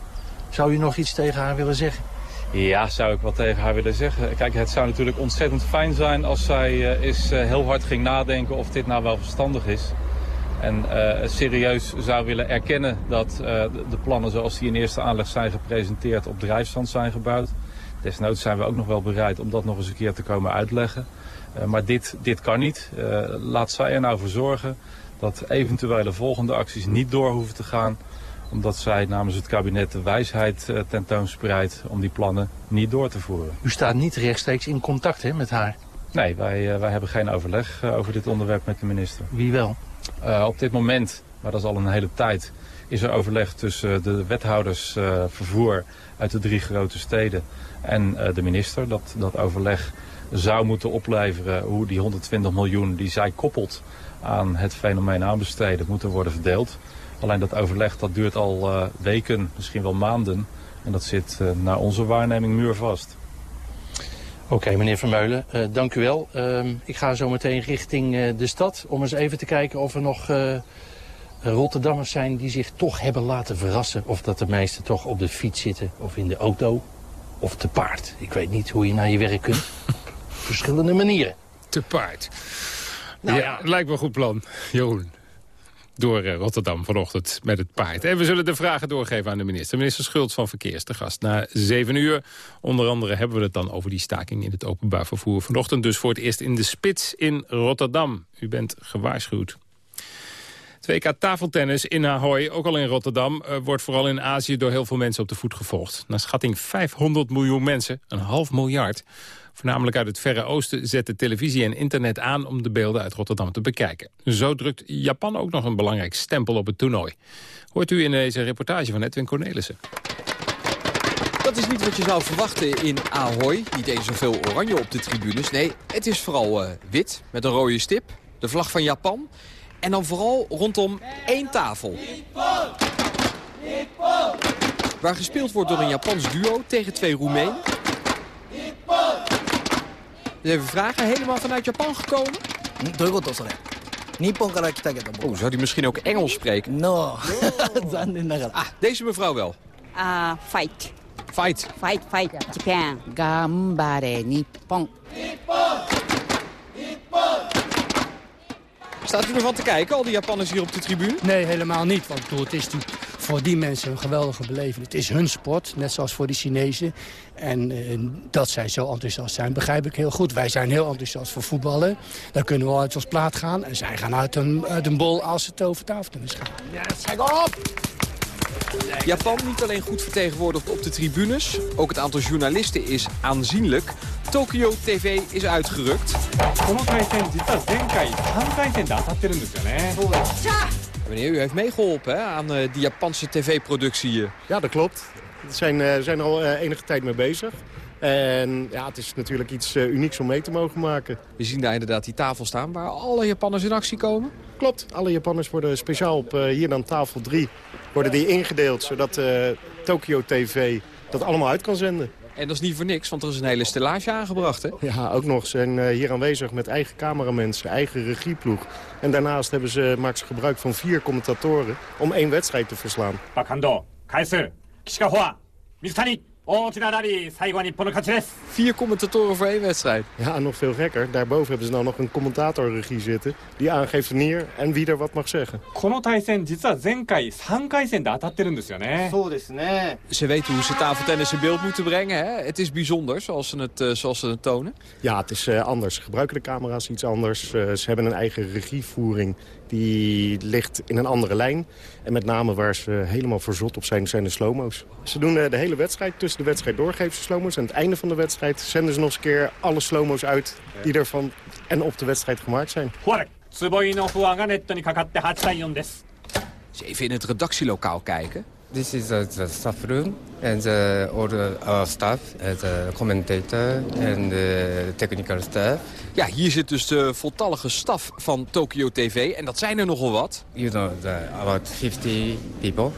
Zou u nog iets tegen haar willen zeggen? Ja, zou ik wat tegen haar willen zeggen. Kijk, het zou natuurlijk ontzettend fijn zijn als zij uh, heel hard ging nadenken of dit nou wel verstandig is. En serieus zou willen erkennen dat de plannen zoals die in eerste aanleg zijn gepresenteerd op drijfstand zijn gebouwd. Desnoods zijn we ook nog wel bereid om dat nog eens een keer te komen uitleggen. Maar dit, dit kan niet. Laat zij er nou voor zorgen dat eventuele volgende acties niet door hoeven te gaan. Omdat zij namens het kabinet de wijsheid uh, tentoonspreidt om die plannen niet door te voeren. U staat niet rechtstreeks in contact hè, met haar? Nee, wij, wij hebben geen overleg over dit onderwerp met de minister. Wie wel? op dit moment, maar dat is al een hele tijd, is er overleg tussen de wethouders vervoer uit de drie grote steden en de minister. Dat, dat overleg zou moeten opleveren hoe die 120 miljoen die zij koppelt aan het fenomeen aanbesteden moeten worden verdeeld. Alleen dat overleg dat duurt al uh, weken, misschien wel maanden. En dat zit uh, naar onze waarneming muurvast. Oké, okay, meneer Vermeulen, uh, dank u wel. ik ga zo meteen richting de stad om eens even te kijken of er nog Rotterdammers zijn die zich toch hebben laten verrassen. Of dat de meesten toch op de fiets zitten of in de auto of te paard. Ik weet niet hoe je naar je werk kunt. verschillende manieren. Te paard. Nou, ja, ja. lijkt me een goed plan, Jeroen. Door uh, Rotterdam vanochtend met het paard. En we zullen de vragen doorgeven aan de minister. Minister Schultz van Verkeer is de gast. Na zeven uur, onder andere, hebben we het dan over die staking in het openbaar vervoer. Vanochtend dus voor het eerst in de spits in Rotterdam. U bent gewaarschuwd. 2K tafeltennis in Ahoy, ook al in Rotterdam... Uh, wordt vooral in Azië door heel veel mensen op de voet gevolgd. Naar schatting 500 miljoen mensen, een half miljard... Voornamelijk uit het Verre Oosten zetten televisie en internet aan om de beelden uit Rotterdam te bekijken. Zo drukt Japan ook nog een belangrijk stempel op het toernooi. Hoort u in deze reportage van Edwin Cornelissen. Dat is niet wat je zou verwachten in Ahoy. Niet eens zoveel oranje op de tribunes. Nee, het is vooral uh, wit met een rode stip. De vlag van Japan. En dan vooral rondom één tafel. Waar gespeeld wordt door een Japans duo tegen twee Roemenen. Dus even vragen, helemaal vanuit Japan gekomen? Oh, zou die misschien ook Engels spreken? No. ah, deze mevrouw wel. Uh, fight. Fight. Fight, fight, Japan. Gambare, Nippon. Nippon! Staat u ervan te kijken, al die Japanners hier op de tribune? Nee, helemaal niet. Want het is natuurlijk voor die mensen een geweldige beleving. Het is hun sport, net zoals voor die Chinezen. En uh, dat zij zo enthousiast zijn, begrijp ik heel goed. Wij zijn heel enthousiast voor voetballen. Dan kunnen we uit ons plaat gaan. En zij gaan uit een, uit een bol als ze het over tafel gaan. Ja, zeg op! Japan niet alleen goed vertegenwoordigd op de tribunes. Ook het aantal journalisten is aanzienlijk. Tokyo TV is uitgerukt. Meneer, u heeft meegeholpen hè, aan uh, die Japanse tv-productie. Ja, dat klopt. We zijn, uh, zijn er al uh, enige tijd mee bezig. En ja, het is natuurlijk iets uh, unieks om mee te mogen maken. We zien daar inderdaad die tafel staan waar alle Japanners in actie komen. Klopt, alle Japanners worden speciaal op uh, hier dan tafel 3 worden die ingedeeld... zodat uh, Tokyo TV dat allemaal uit kan zenden. En dat is niet voor niks, want er is een hele stellage aangebracht, hè? Ja, ook nog. Ze zijn hier aanwezig met eigen cameramensen, eigen regieploeg. En daarnaast hebben ze, maken ze gebruik van vier commentatoren om één wedstrijd te verslaan. Bakando, Kaiser, Kishikawa, Mizutani, Vier commentatoren voor één wedstrijd. Ja, nog veel gekker. Daarboven hebben ze nou nog een commentatorregie zitten... die aangeeft wanneer en wie er wat mag zeggen. この対戦実は前回3回戦で当たってるんですよね。そうですね。Ze weten hoe ze tafeltennis in beeld moeten brengen. Hè? Het is bijzonder zoals ze het, uh, zoals ze het tonen. Ja, het is uh, anders. Ze gebruiken de camera's iets anders. Uh, ze hebben een eigen regievoering. die ligt in een andere lijn. En met name waar ze helemaal verzot op zijn, zijn de slow-mo's. Ze doen eh, de hele wedstrijd, tussen de wedstrijd doorgeven ze slow-mo's. En het einde van de wedstrijd zenden ze nog eens een keer alle slow-mo's uit... die er van en op de wedstrijd gemaakt zijn. Ze even in het redactielokaal kijken. This is uh, the staff room and uh, all the, our staff, uh, the commentator and the technical staff. Ja, hier zit dus de voltallige staf van Tokyo TV. En dat zijn er nogal wat. You know, the, about 50 people.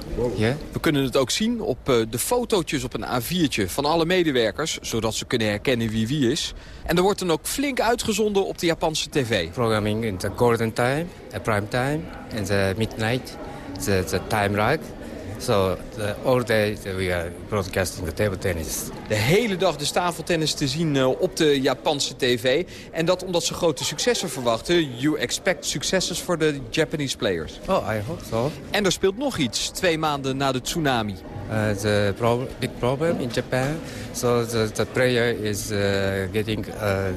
We kunnen het ook zien op uh, de fotootjes op een A4'tje van alle medewerkers. Zodat ze kunnen herkennen wie wie is. En er wordt dan ook flink uitgezonden op de Japanse tv. Programming in the golden time, the prime time and the midnight, the, the time right. So the, all day we are broadcasting the table tennis. De hele dag de tafeltennis te zien uh, op de Japanse tv. En dat omdat ze grote successen verwachten. You expect successes for the Japanese players. Oh, I hope so. En er speelt nog iets, twee maanden na de tsunami. Uh, the big problem in Japan. So the, the player is uh, getting uh.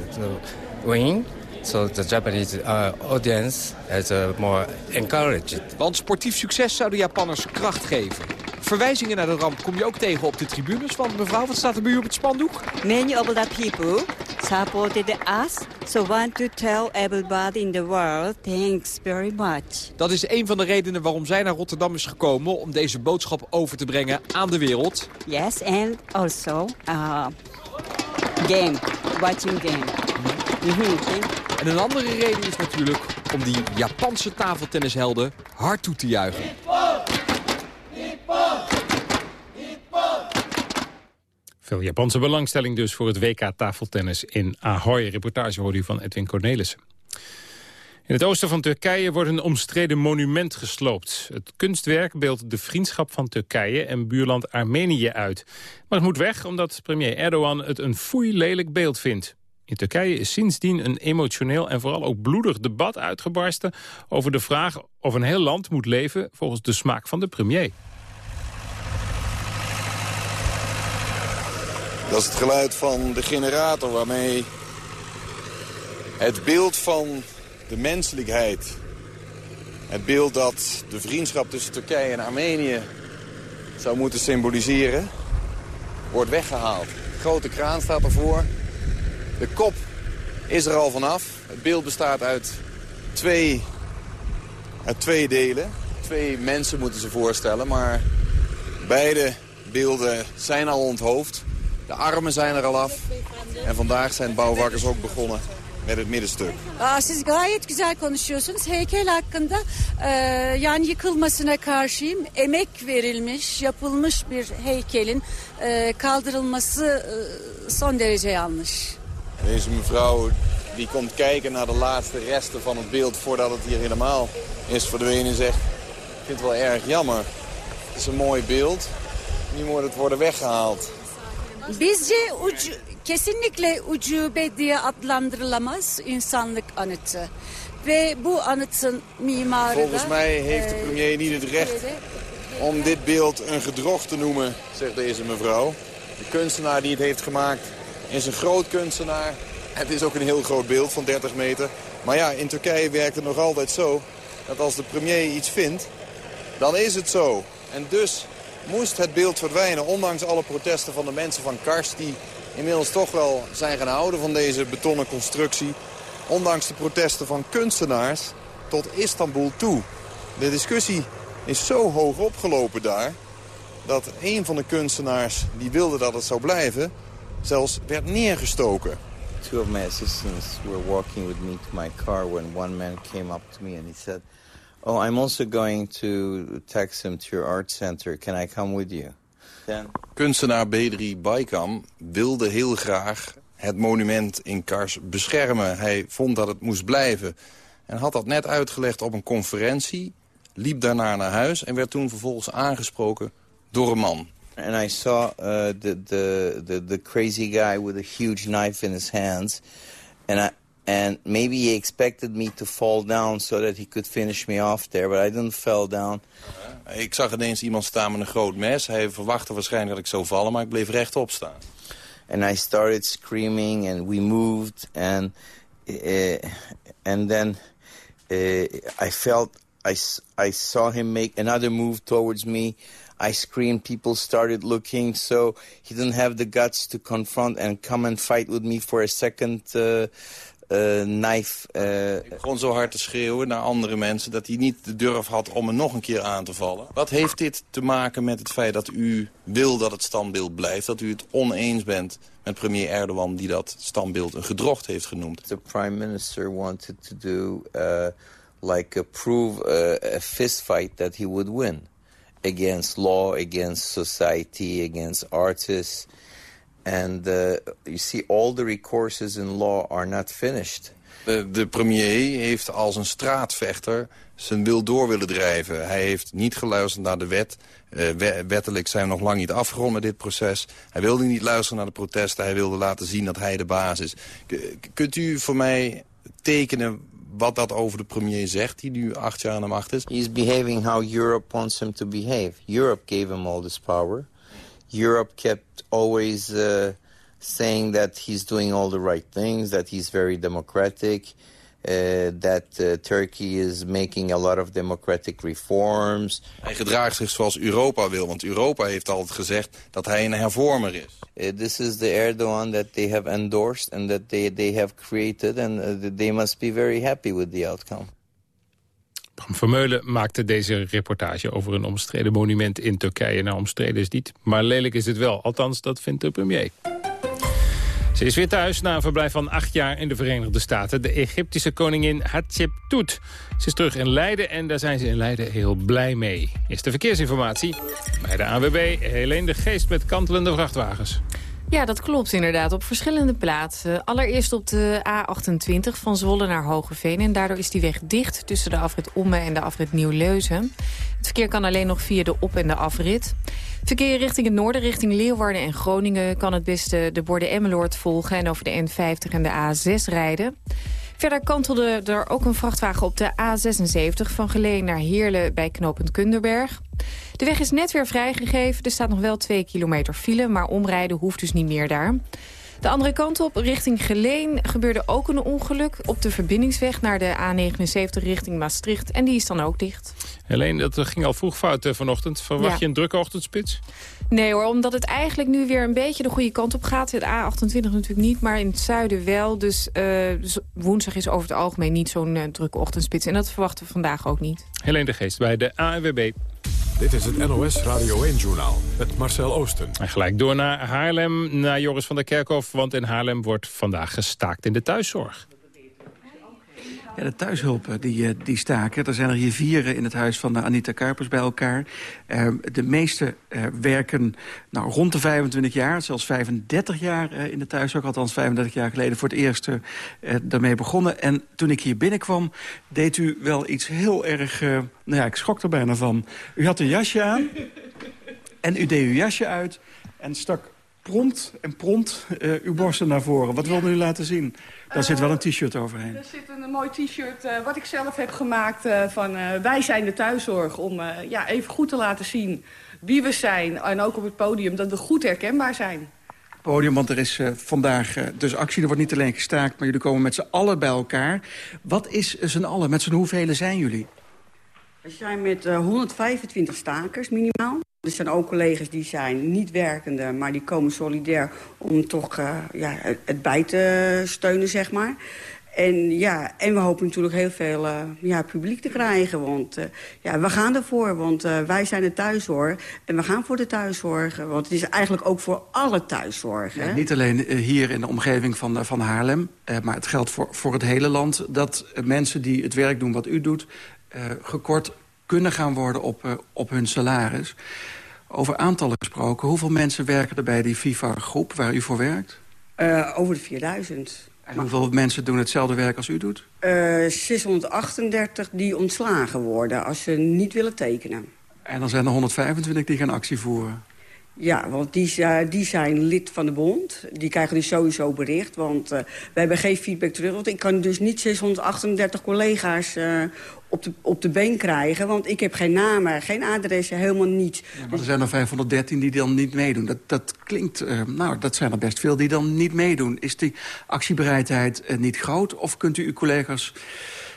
So the Japanese uh, audience is uh, more encouraged. Want sportief succes zou de Japanners kracht geven. Verwijzingen naar de ramp kom je ook tegen op de tribunes. Want mevrouw, wat staat er bij u op het spandoek? Many of the people supported us. So want to tell everybody in the world thanks very much. Dat is een van de redenen waarom zij naar Rotterdam is gekomen... om deze boodschap over te brengen aan de wereld. Yes, and also uh, game, watching game. Mm -hmm. En een andere reden is natuurlijk om die Japanse tafeltennishelden hard toe te juichen. Veel Japanse belangstelling dus voor het WK tafeltennis in Ahoy. Reportage hoorde u van Edwin Cornelissen. In het oosten van Turkije wordt een omstreden monument gesloopt. Het kunstwerk beeldt de vriendschap van Turkije en buurland Armenië uit. Maar het moet weg omdat premier Erdogan het een foei lelijk beeld vindt. In Turkije is sindsdien een emotioneel en vooral ook bloedig debat uitgebarsten... over de vraag of een heel land moet leven volgens de smaak van de premier. Dat is het geluid van de generator waarmee het beeld van de menselijkheid... het beeld dat de vriendschap tussen Turkije en Armenië zou moeten symboliseren... wordt weggehaald. Grote kraan staat ervoor. De kop is er al vanaf. Het beeld bestaat uit twee, uit twee delen. Twee mensen moeten ze voorstellen, maar beide beelden zijn al onthoofd. De armen zijn er al af. En vandaag zijn bouwvakkers ook begonnen met het middenstuk. Aa, siz gayet güzel konuşuyorsunuz. Heykel hakkında e, yani yıkılmasına karşıyım. Emek verilmiş, yapılmış bir heykelin e, kaldırılması e, son derece yanlış. Deze mevrouw die komt kijken naar de laatste resten van het beeld voordat het hier helemaal is verdwenen en zegt... Ik vind het wel erg jammer. Het is een mooi beeld. Nu moet het worden weggehaald. Bizce ucu, kesinlikle ucube diye adlandırılamaz insanlık anıtı. Ve bu anıtın mimarı Volgens mij heeft de premier niet het recht om dit beeld een gedrocht te noemen, zegt deze mevrouw. De kunstenaar die het heeft gemaakt is een groot kunstenaar. Het is ook een heel groot beeld van 30 meter. Maar ja, in Turkije werkt het nog altijd zo dat als de premier iets vindt, dan is het zo. En dus moest het beeld verdwijnen, ondanks alle protesten van de mensen van Kars... die inmiddels toch wel zijn gaan houden van deze betonnen constructie. Ondanks de protesten van kunstenaars tot Istanbul toe. De discussie is zo hoog opgelopen daar... dat een van de kunstenaars die wilde dat het zou blijven... zelfs werd neergestoken. Two of my assistants were walking with me to my car when one man came up to me and he said... Oh, I'm also going to Taksim to your art center. Can I come with you? Then... Kunstenaar Bedri Baykam wilde heel graag het monument in Kars beschermen. Hij vond dat het moest blijven. En had dat net uitgelegd op een conferentie. Liep daarna naar huis en werd toen vervolgens aangesproken door een man. And I saw uh, the, the, the the crazy guy with a huge knife in his hands, and I and maybe he expected me to fall down so that he could finish me off there, but I didn't fall down. Ik zag ineens iemand staan met een groot mes. Hij verwachtte waarschijnlijk dat ik zou vallen, maar ik bleef rechtop staan. And I started screaming, and we moved, and uh, and then uh, I felt I, I saw him make another move towards me. I screamed. People started looking. So he didn't have the guts to confront and come and fight with me for a second uh, uh, knife. Uh, begon zo hard te schreeuwen naar andere mensen... dat hij niet de durf had om me nog een keer aan te vallen. Wat heeft dit te maken met het feit dat u wil dat het standbeeld blijft? Dat u het oneens bent met premier Erdogan... die dat standbeeld een gedrocht heeft genoemd? The prime minister wanted to do... Uh, like uh, prove uh, a fist fight that he would win against law, against society, against artists. And uh, you see, all the recourses in law are not finished. De, de, premier heeft als een straatvechter zijn wil door willen drijven. Hij heeft niet geluisterd naar de wet. Uh, wettelijk zijn we nog lang niet afgerond met dit proces. Hij wilde niet luisteren naar de protesten. Hij wilde laten zien dat hij de baas is. Kunt u voor mij tekenen wat dat over de premier zegt, die nu acht jaar aan de macht is? He's behaving how Europe wants him to behave. Europe gave him all this power. Europe kept always uh, saying that he's doing all the right things, that he's very democratic, that uh, Turkey is making a lot of democratic reforms. Hij gedraagt zich zoals Europa wil, want Europa heeft altijd gezegd dat hij een hervormer is. Uh, this is the Erdogan that they have endorsed and that they, they have created and uh, they must be very happy with the outcome. Bram Vermeulen maakte deze reportage over een omstreden monument in Turkije. Nou, omstreden is niet, maar lelijk is het wel. Althans, dat vindt de premier. Ze is weer thuis na een verblijf van acht jaar in de Verenigde Staten. De Egyptische koningin Hatshepsut. Ze is terug in Leiden en daar zijn ze in Leiden heel blij mee. Is de verkeersinformatie bij de ANWB Helene de Geest met kantelende vrachtwagens. Ja, dat klopt inderdaad. Op verschillende plaatsen. Allereerst op de A28 van Zwolle naar Hogeveen. En daardoor is die weg dicht tussen de afrit Omme en de afrit Nieuw-Leuzen. Het verkeer kan alleen nog via de op- en de afrit. Verkeer richting het noorden, richting Leeuwarden en Groningen... kan het beste de borden Emmeloord volgen en over de N50 en de A6 rijden. Verder kantelde er ook een vrachtwagen op de A76 van Geleen naar Heerlen bij knooppunt Kunderberg. De weg is net weer vrijgegeven. Er staat nog wel 2 kilometer file, maar omrijden hoeft dus niet meer daar. De andere kant op, richting Geleen, gebeurde ook een ongeluk... op de verbindingsweg naar de A79 richting Maastricht. En die is dan ook dicht. Helene, dat ging al vroeg fout eh, vanochtend. Verwacht Ja. je een drukke ochtendspits? Nee hoor, omdat het eigenlijk nu weer een beetje de goede kant op gaat. Het A28 natuurlijk niet, maar in het zuiden wel. Dus eh, woensdag is over het algemeen niet zo'n eh, drukke ochtendspits. En dat verwachten we vandaag ook niet. Helene de Geest bij de ANWB. Dit is het NOS Radio 1-journaal met Marcel Oosten. En gelijk door naar Haarlem, naar Joris van der Kerkhof. Want in Haarlem wordt vandaag gestaakt in de thuiszorg. Ja, de thuishulpen die, eh, die staken. Er zijn er hier vier eh, in het huis van eh, Anita Kuipers bij elkaar. Eh, de meeste eh, werken nou, rond de 25 jaar, zelfs 35 jaar eh, in de thuiszorg. Althans 35 jaar geleden voor het eerst eh, eh, daarmee begonnen. En toen ik hier binnenkwam, deed u wel iets heel erg... eh, nou ja, ik schrok er bijna van. U had een jasje aan en u deed uw jasje uit en stak prompt en prompt eh, uw borsten naar voren. Wat wilde u laten zien? Daar zit wel een t-shirt overheen. Er zit een mooi t-shirt eh, wat ik zelf heb gemaakt eh, van eh, wij zijn de thuiszorg. Om eh, ja, even goed te laten zien wie we zijn. En ook op het podium dat we goed herkenbaar zijn. podium, want er is eh, vandaag eh, dus actie. Er wordt niet alleen gestaakt, maar jullie komen met z'n allen bij elkaar. Wat is z'n allen? Met z'n hoeveel zijn jullie? We zijn met eh, 125 stakers minimaal. Er zijn ook collega's die zijn niet werkende, maar die komen solidair om toch eh, ja, het- bij te steunen, zeg maar. En, ja, en we hopen natuurlijk heel veel eh, ja, publiek te krijgen. Want eh, ja, we gaan ervoor, want wij zijn de thuiszorg. En we gaan voor de thuiszorg. Want het is eigenlijk ook voor alle thuiszorg. niet alleen hier in de omgeving van, van Haarlem, maar het geldt voor, voor het hele land... dat mensen die het werk doen wat u doet, gekort kunnen gaan worden op, eh, op hun salaris. Over aantallen gesproken, hoeveel mensen werken er bij die FIFA-groep waar u voor werkt? Eh, over de 4000. En hoeveel mensen doen hetzelfde werk als u doet? Eh, 638 die ontslagen worden als ze niet willen tekenen. En dan zijn er 125 die gaan actie voeren. Ja, want die, uh, die zijn lid van de bond. Die krijgen dus sowieso bericht, want uh, we hebben geen feedback terug. Want ik kan dus niet 638 collega's uh, op, de, op de been krijgen. Want ik heb geen namen, geen adressen, helemaal niets. Maar er zijn er 513 die dan niet meedoen. Dat, dat klinkt, nou, dat zijn er best veel die dan niet meedoen. Is die actiebereidheid niet groot? Of kunt u uw collega's...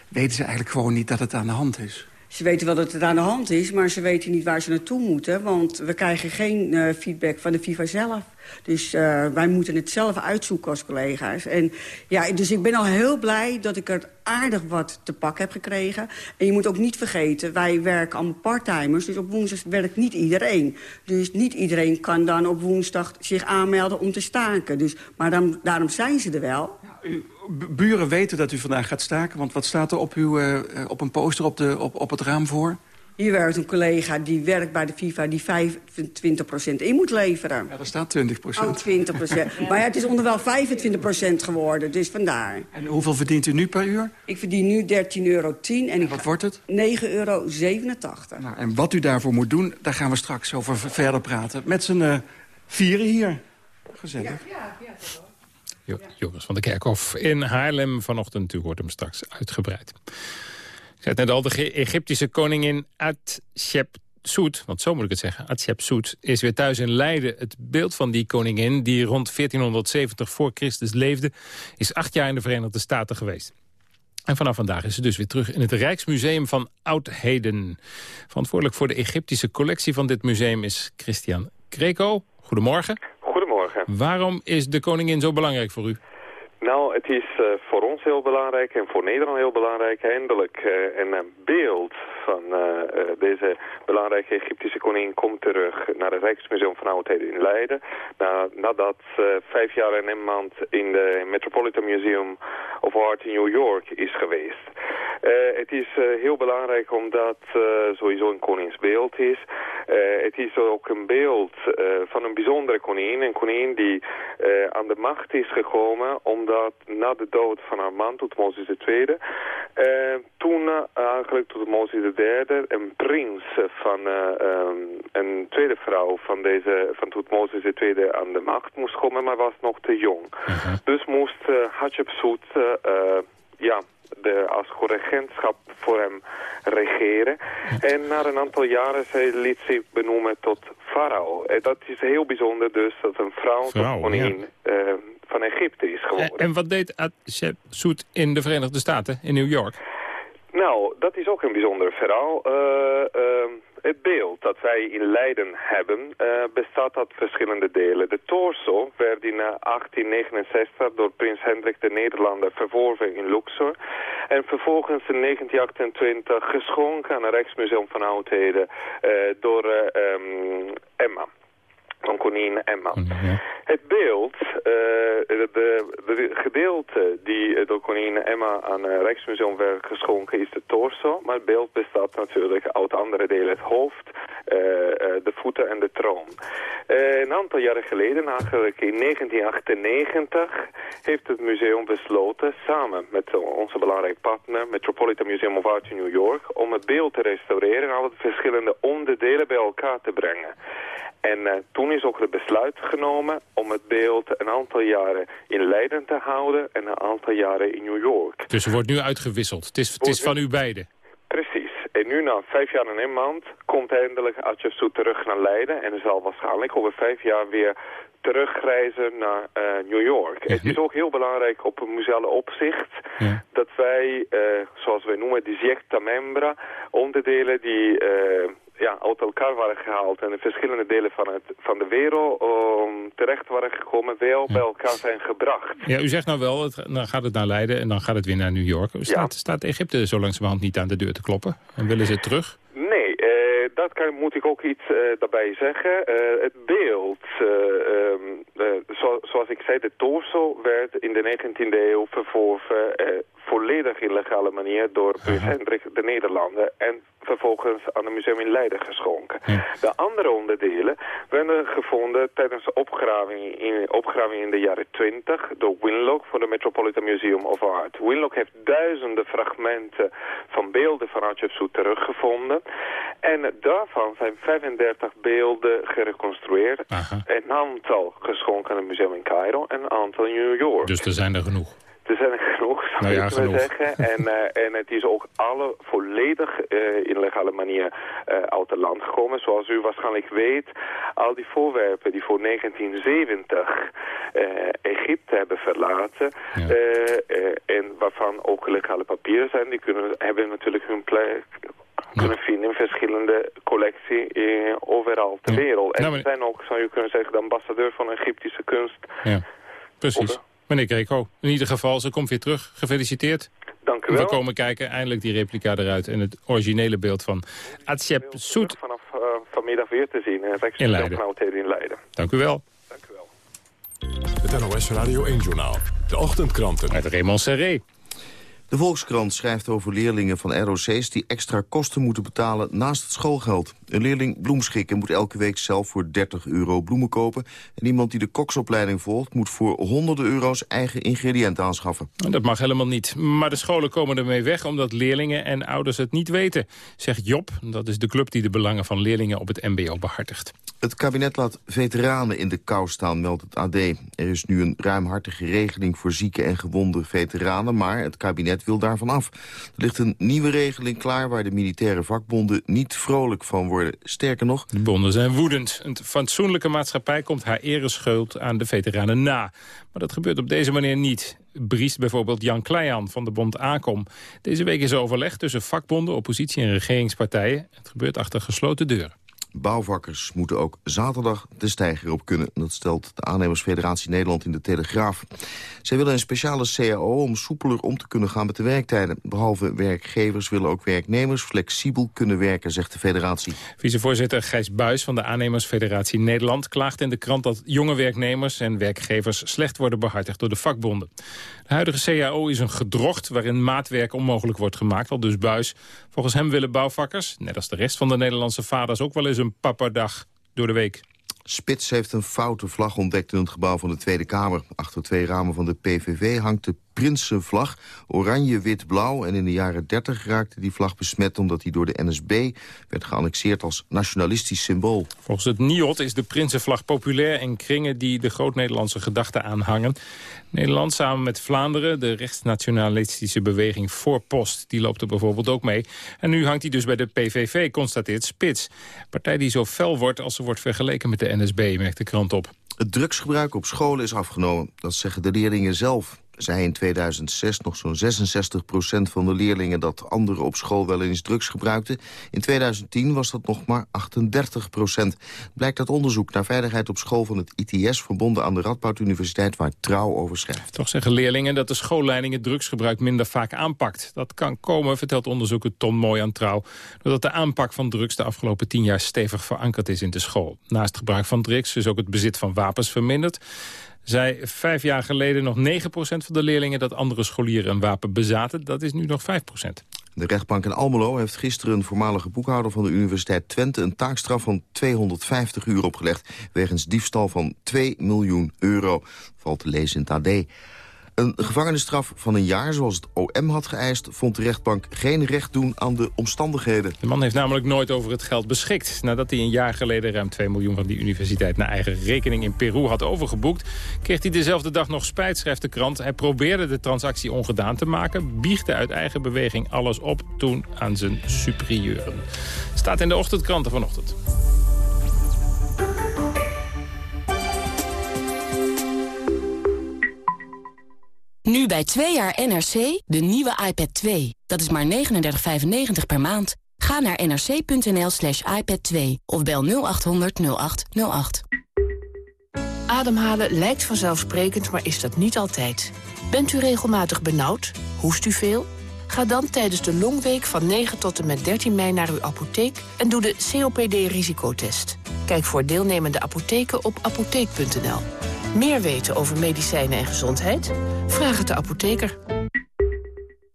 weten ze eigenlijk gewoon niet dat het aan de hand is? Ze weten wel dat het aan de hand is, maar ze weten niet waar ze naartoe moeten. Want we krijgen geen uh, feedback van de FIFA zelf. Dus uh, wij moeten het zelf uitzoeken als collega's. En, ja, dus ik ben al heel blij dat ik er aardig wat te pak heb gekregen. En je moet ook niet vergeten, wij werken allemaal parttimers. Dus op woensdag werkt niet iedereen. Dus niet iedereen kan dan op woensdag zich aanmelden om te staken. Dus, maar dan, daarom zijn ze er wel. U, buren weten dat u vandaag gaat staken? Want wat staat er op, uw, uh, op een poster op, de, op, op het raam voor? Hier werkt een collega die werkt bij de FIFA die 25% in moet leveren. Ja, daar staat 20%. Oh, 20%. Maar ja, het is onderwel 25% geworden, dus vandaar. En hoeveel verdient u nu per uur? Ik verdien nu 13,10 euro. En, en wat wordt het? 9,87 euro. Nou, en wat u daarvoor moet doen, daar gaan we straks over verder praten. Met z'n uh, vieren hier. Gezellig. Ja, ja, ja. Joris van de Kerkhof in Haarlem vanochtend. U hoort hem straks uitgebreid. Ik zei het net al, de Egyptische koningin Hatshepsut, want zo moet ik het zeggen, Hatshepsut, is weer thuis in Leiden. Het beeld van die koningin, die rond 1470 voor Christus leefde, is acht jaar in de Verenigde Staten geweest. En vanaf vandaag is ze dus weer terug in het Rijksmuseum van Oudheden. Verantwoordelijk voor de Egyptische collectie van dit museum is Christian Greco. Goedemorgen. Waarom is de koningin zo belangrijk voor u? Nou, het is uh, voor ons heel belangrijk en voor Nederland heel belangrijk. Eindelijk uh, een beeld van uh, deze belangrijke Egyptische koningin komt terug naar het Rijksmuseum van Oudheden in Leiden. Na, nadat vijf jaar en een maand in de Metropolitan Museum of Art in New York is geweest. het is heel belangrijk omdat sowieso een koningsbeeld is. het is ook een beeld van een bijzondere koningin. Een koningin die aan de macht is gekomen omdat na de dood van haar man, Toetmozis II, uh, toen uh, eigenlijk Toetmozis III een prins van uh, um, een tweede vrouw van, deze, van Toetmozis II aan de macht moest komen, maar was nog te jong. -huh. Dus moest Hatshepsut ja, de, als regentschap voor hem regeren. En na een aantal jaren zij liet zich benoemen tot farao. En dat is heel bijzonder dus, dat een vrouw, vrouw tot koningin ja. uh, van Egypte is geworden. En, en wat deed Hatshepsut in de Verenigde Staten, in New York? Nou, dat is ook een bijzonder verhaal. Uh, uh, het beeld dat wij in Leiden hebben uh, bestaat uit verschillende delen. De torso werd in 1869 door prins Hendrik de Nederlander verworven in Luxor. En vervolgens in 1928 geschonken aan het Rijksmuseum van Oudheden door um, Emma van koningin Emma. Ja. Het beeld, uh, de, de, gedeelte die door koningin Emma aan het Rijksmuseum werd geschonken is de torso. Maar het beeld bestaat natuurlijk uit andere delen. Het hoofd, uh, de voeten en de troon. Uh, een aantal jaren geleden, eigenlijk in 1998, heeft het museum besloten samen met onze belangrijke partner Metropolitan Museum of Art in New York om het beeld te restaureren en alle verschillende onderdelen bij elkaar te brengen. En uh, toen is ook het besluit genomen om het beeld een aantal jaren in Leiden te houden en een aantal jaren in New York. Dus er wordt nu uitgewisseld. Het is, het is van u beiden. Precies. En nu na vijf jaar en een maand komt eindelijk Atjefsoet terug naar Leiden en zal waarschijnlijk over vijf jaar weer terugreizen naar uh, New York. Het is ook heel belangrijk op een museale opzicht ja. dat wij, uh, zoals wij noemen, die membra, onderdelen die uh, ja, uit elkaar waren gehaald en in verschillende delen van, het, van de wereld um, terecht waren gekomen, wel bij elkaar zijn gebracht. Ja, u zegt nou wel, het, dan gaat het naar Leiden en dan gaat het weer naar New York. Staat, ja. staat Egypte zo langzamerhand niet aan de deur te kloppen? En willen ze terug? Nee, uh, dat kan, moet ik ook iets uh, daarbij zeggen. Uh, het beeld, um, zo, zoals ik zei, de torso werd in de 19e eeuw verworven eh, volledig illegale manier door Prins Hendrik de Nederlander en vervolgens aan het museum in Leiden geschonken. De andere onderdelen werden gevonden tijdens opgraving in, opgraving in de jaren 20 door Winlock voor het Metropolitan Museum of Art. Winlock heeft duizenden fragmenten van beelden van Hatshepsut teruggevonden en daarvan zijn 35 beelden gereconstrueerd. Een aantal geschonken aan het museum in Cairo en een aantal in New York. Dus er zijn er genoeg. Er zijn er genoeg, zou Nou ja, genoeg. zeggen. En, eh, en het is ook alle volledig eh illegale manier eh, uit het land gekomen. Zoals u waarschijnlijk weet, al die voorwerpen die voor 1970 eh, Egypte hebben verlaten... en waarvan ook legale papieren zijn, die kunnen, hebben natuurlijk hun plek kunnen vinden in verschillende collecties eh, overal ter wereld. En Nou, zijn ook, zou je kunnen zeggen, de ambassadeur van Egyptische kunst. Ja, precies. Meneer Kreeko, in ieder geval, ze komt weer terug. Gefeliciteerd. Dank u We wel. komen kijken, eindelijk die replica eruit... en het originele beeld van Hatshepsut. Vanaf eh, vanmiddag weer te zien in het In Leiden. Oudheden in Leiden. Dank u wel. Het NOS Radio 1-journaal. De ochtendkranten. Met Raymond Serré. De Volkskrant schrijft over leerlingen van ROC's die extra kosten moeten betalen naast het schoolgeld. Een leerling bloemschikken moet elke week zelf voor 30 euro bloemen kopen. En iemand die de koksopleiding volgt moet voor honderden euro's eigen ingrediënten aanschaffen. Dat mag helemaal niet. Maar de scholen komen ermee weg omdat leerlingen en ouders het niet weten. Zegt Job, dat is de club die de belangen van leerlingen op het mbo behartigt. Het kabinet laat veteranen in de kou staan, meldt het AD. Er is nu een ruimhartige regeling voor zieke en gewonde veteranen... maar het kabinet wil daarvan af. Er ligt een nieuwe regeling klaar waar de militaire vakbonden niet vrolijk van worden. Sterker nog... De bonden zijn woedend. Een fatsoenlijke maatschappij komt haar ereschuld aan de veteranen na. Maar dat gebeurt op deze manier niet. Briest bijvoorbeeld Jan Kleijan van de bond ACOM. Deze week is er overleg tussen vakbonden, oppositie en regeringspartijen. Het gebeurt achter gesloten deuren. Bouwvakkers moeten ook zaterdag de steiger op kunnen. Dat stelt de aannemersfederatie Nederland in de Telegraaf. Zij willen een speciale CAO om soepeler om te kunnen gaan met de werktijden. Behalve werkgevers willen ook werknemers flexibel kunnen werken, zegt de federatie. Vicevoorzitter Gijs Buis van de aannemersfederatie Nederland... klaagt in de krant dat jonge werknemers en werkgevers... slecht worden behartigd door de vakbonden. Huidige CAO is een gedrocht waarin maatwerk onmogelijk wordt gemaakt. Al dus Buis. Volgens hem willen bouwvakkers, net als de rest van de Nederlandse vaders... ook wel eens een papadag door de week. Spits heeft een foute vlag ontdekt in het gebouw van de Tweede Kamer. Achter twee ramen van de PVV hangt de Prinsenvlag, oranje, wit, blauw. En in de jaren 30 raakte die vlag besmet omdat hij door de NSB werd geannexeerd als nationalistisch symbool. Volgens het NIOT is de Prinsenvlag populair in kringen die de groot-Nederlandse gedachten aanhangen. Nederland samen met Vlaanderen, de rechtsnationalistische beweging Voorpost, die loopt er bijvoorbeeld ook mee. En nu hangt hij dus bij de PVV, constateert Spits. Partij die zo fel wordt als ze wordt vergeleken met de NSB, merkt de krant op. Het drugsgebruik op scholen is afgenomen. Dat zeggen de leerlingen zelf. Zei in 2006 nog zo'n 66% van de leerlingen dat anderen op school wel eens drugs gebruikten. In 2010 was dat nog maar 38% Blijkt uit onderzoek naar veiligheid op school van het ITS... verbonden aan de Radboud Universiteit waar Trouw over schrijft. Toch zeggen leerlingen dat de schoolleiding het drugsgebruik minder vaak aanpakt. Dat kan komen, vertelt onderzoeker Tom Mooi aan Trouw... doordat de aanpak van drugs de afgelopen tien jaar stevig verankerd is in de school. Naast gebruik van drugs is ook het bezit van wapens verminderd zei vijf jaar geleden nog 9% van de leerlingen... dat andere scholieren een wapen bezaten. Dat is nu nog 5%. De rechtbank in Almelo heeft gisteren een voormalige boekhouder van de Universiteit Twente... een taakstraf van 250 uur opgelegd... wegens diefstal van 2 miljoen euro. Valt te lezen in het AD. Een gevangenisstraf van een jaar, zoals het OM had geëist... vond de rechtbank geen recht doen aan de omstandigheden. De man heeft namelijk nooit over het geld beschikt. Nadat hij een jaar geleden ruim 2 miljoen van die universiteit... naar eigen rekening in Peru had overgeboekt... kreeg hij dezelfde dag nog spijt, schrijft de krant. Hij probeerde de transactie ongedaan te maken... biegde uit eigen beweging alles op toen aan zijn superieuren. Staat in de ochtendkranten vanochtend. Nu bij 2 jaar NRC, de nieuwe iPad 2. Dat is maar 39,95 per maand. Ga naar nrc.nl slash iPad 2 of bel 0800 0808. Ademhalen lijkt vanzelfsprekend, maar is dat niet altijd. Bent u regelmatig benauwd? Hoest u veel? Ga dan tijdens de longweek van 9 tot en met 13 mei naar uw apotheek... en doe de COPD-risicotest. Kijk voor deelnemende apotheken op apotheek.nl. Meer weten over medicijnen en gezondheid? Vraag het de apotheker.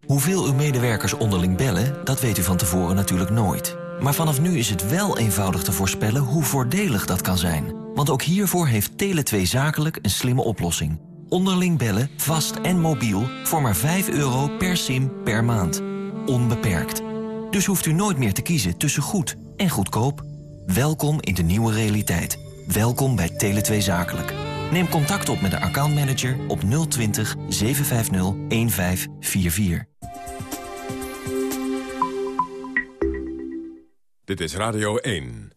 Hoeveel uw medewerkers onderling bellen, dat weet u van tevoren natuurlijk nooit. Maar vanaf nu is het wel eenvoudig te voorspellen hoe voordelig dat kan zijn. Want ook hiervoor heeft Tele2 Zakelijk een slimme oplossing. Onderling bellen, vast en mobiel, voor maar 5 euro per sim per maand. Onbeperkt. Dus hoeft u nooit meer te kiezen tussen goed en goedkoop. Welkom in de nieuwe realiteit. Welkom bij Tele2 Zakelijk. Neem contact op met de accountmanager op 020 750 1544. Dit is Radio 1.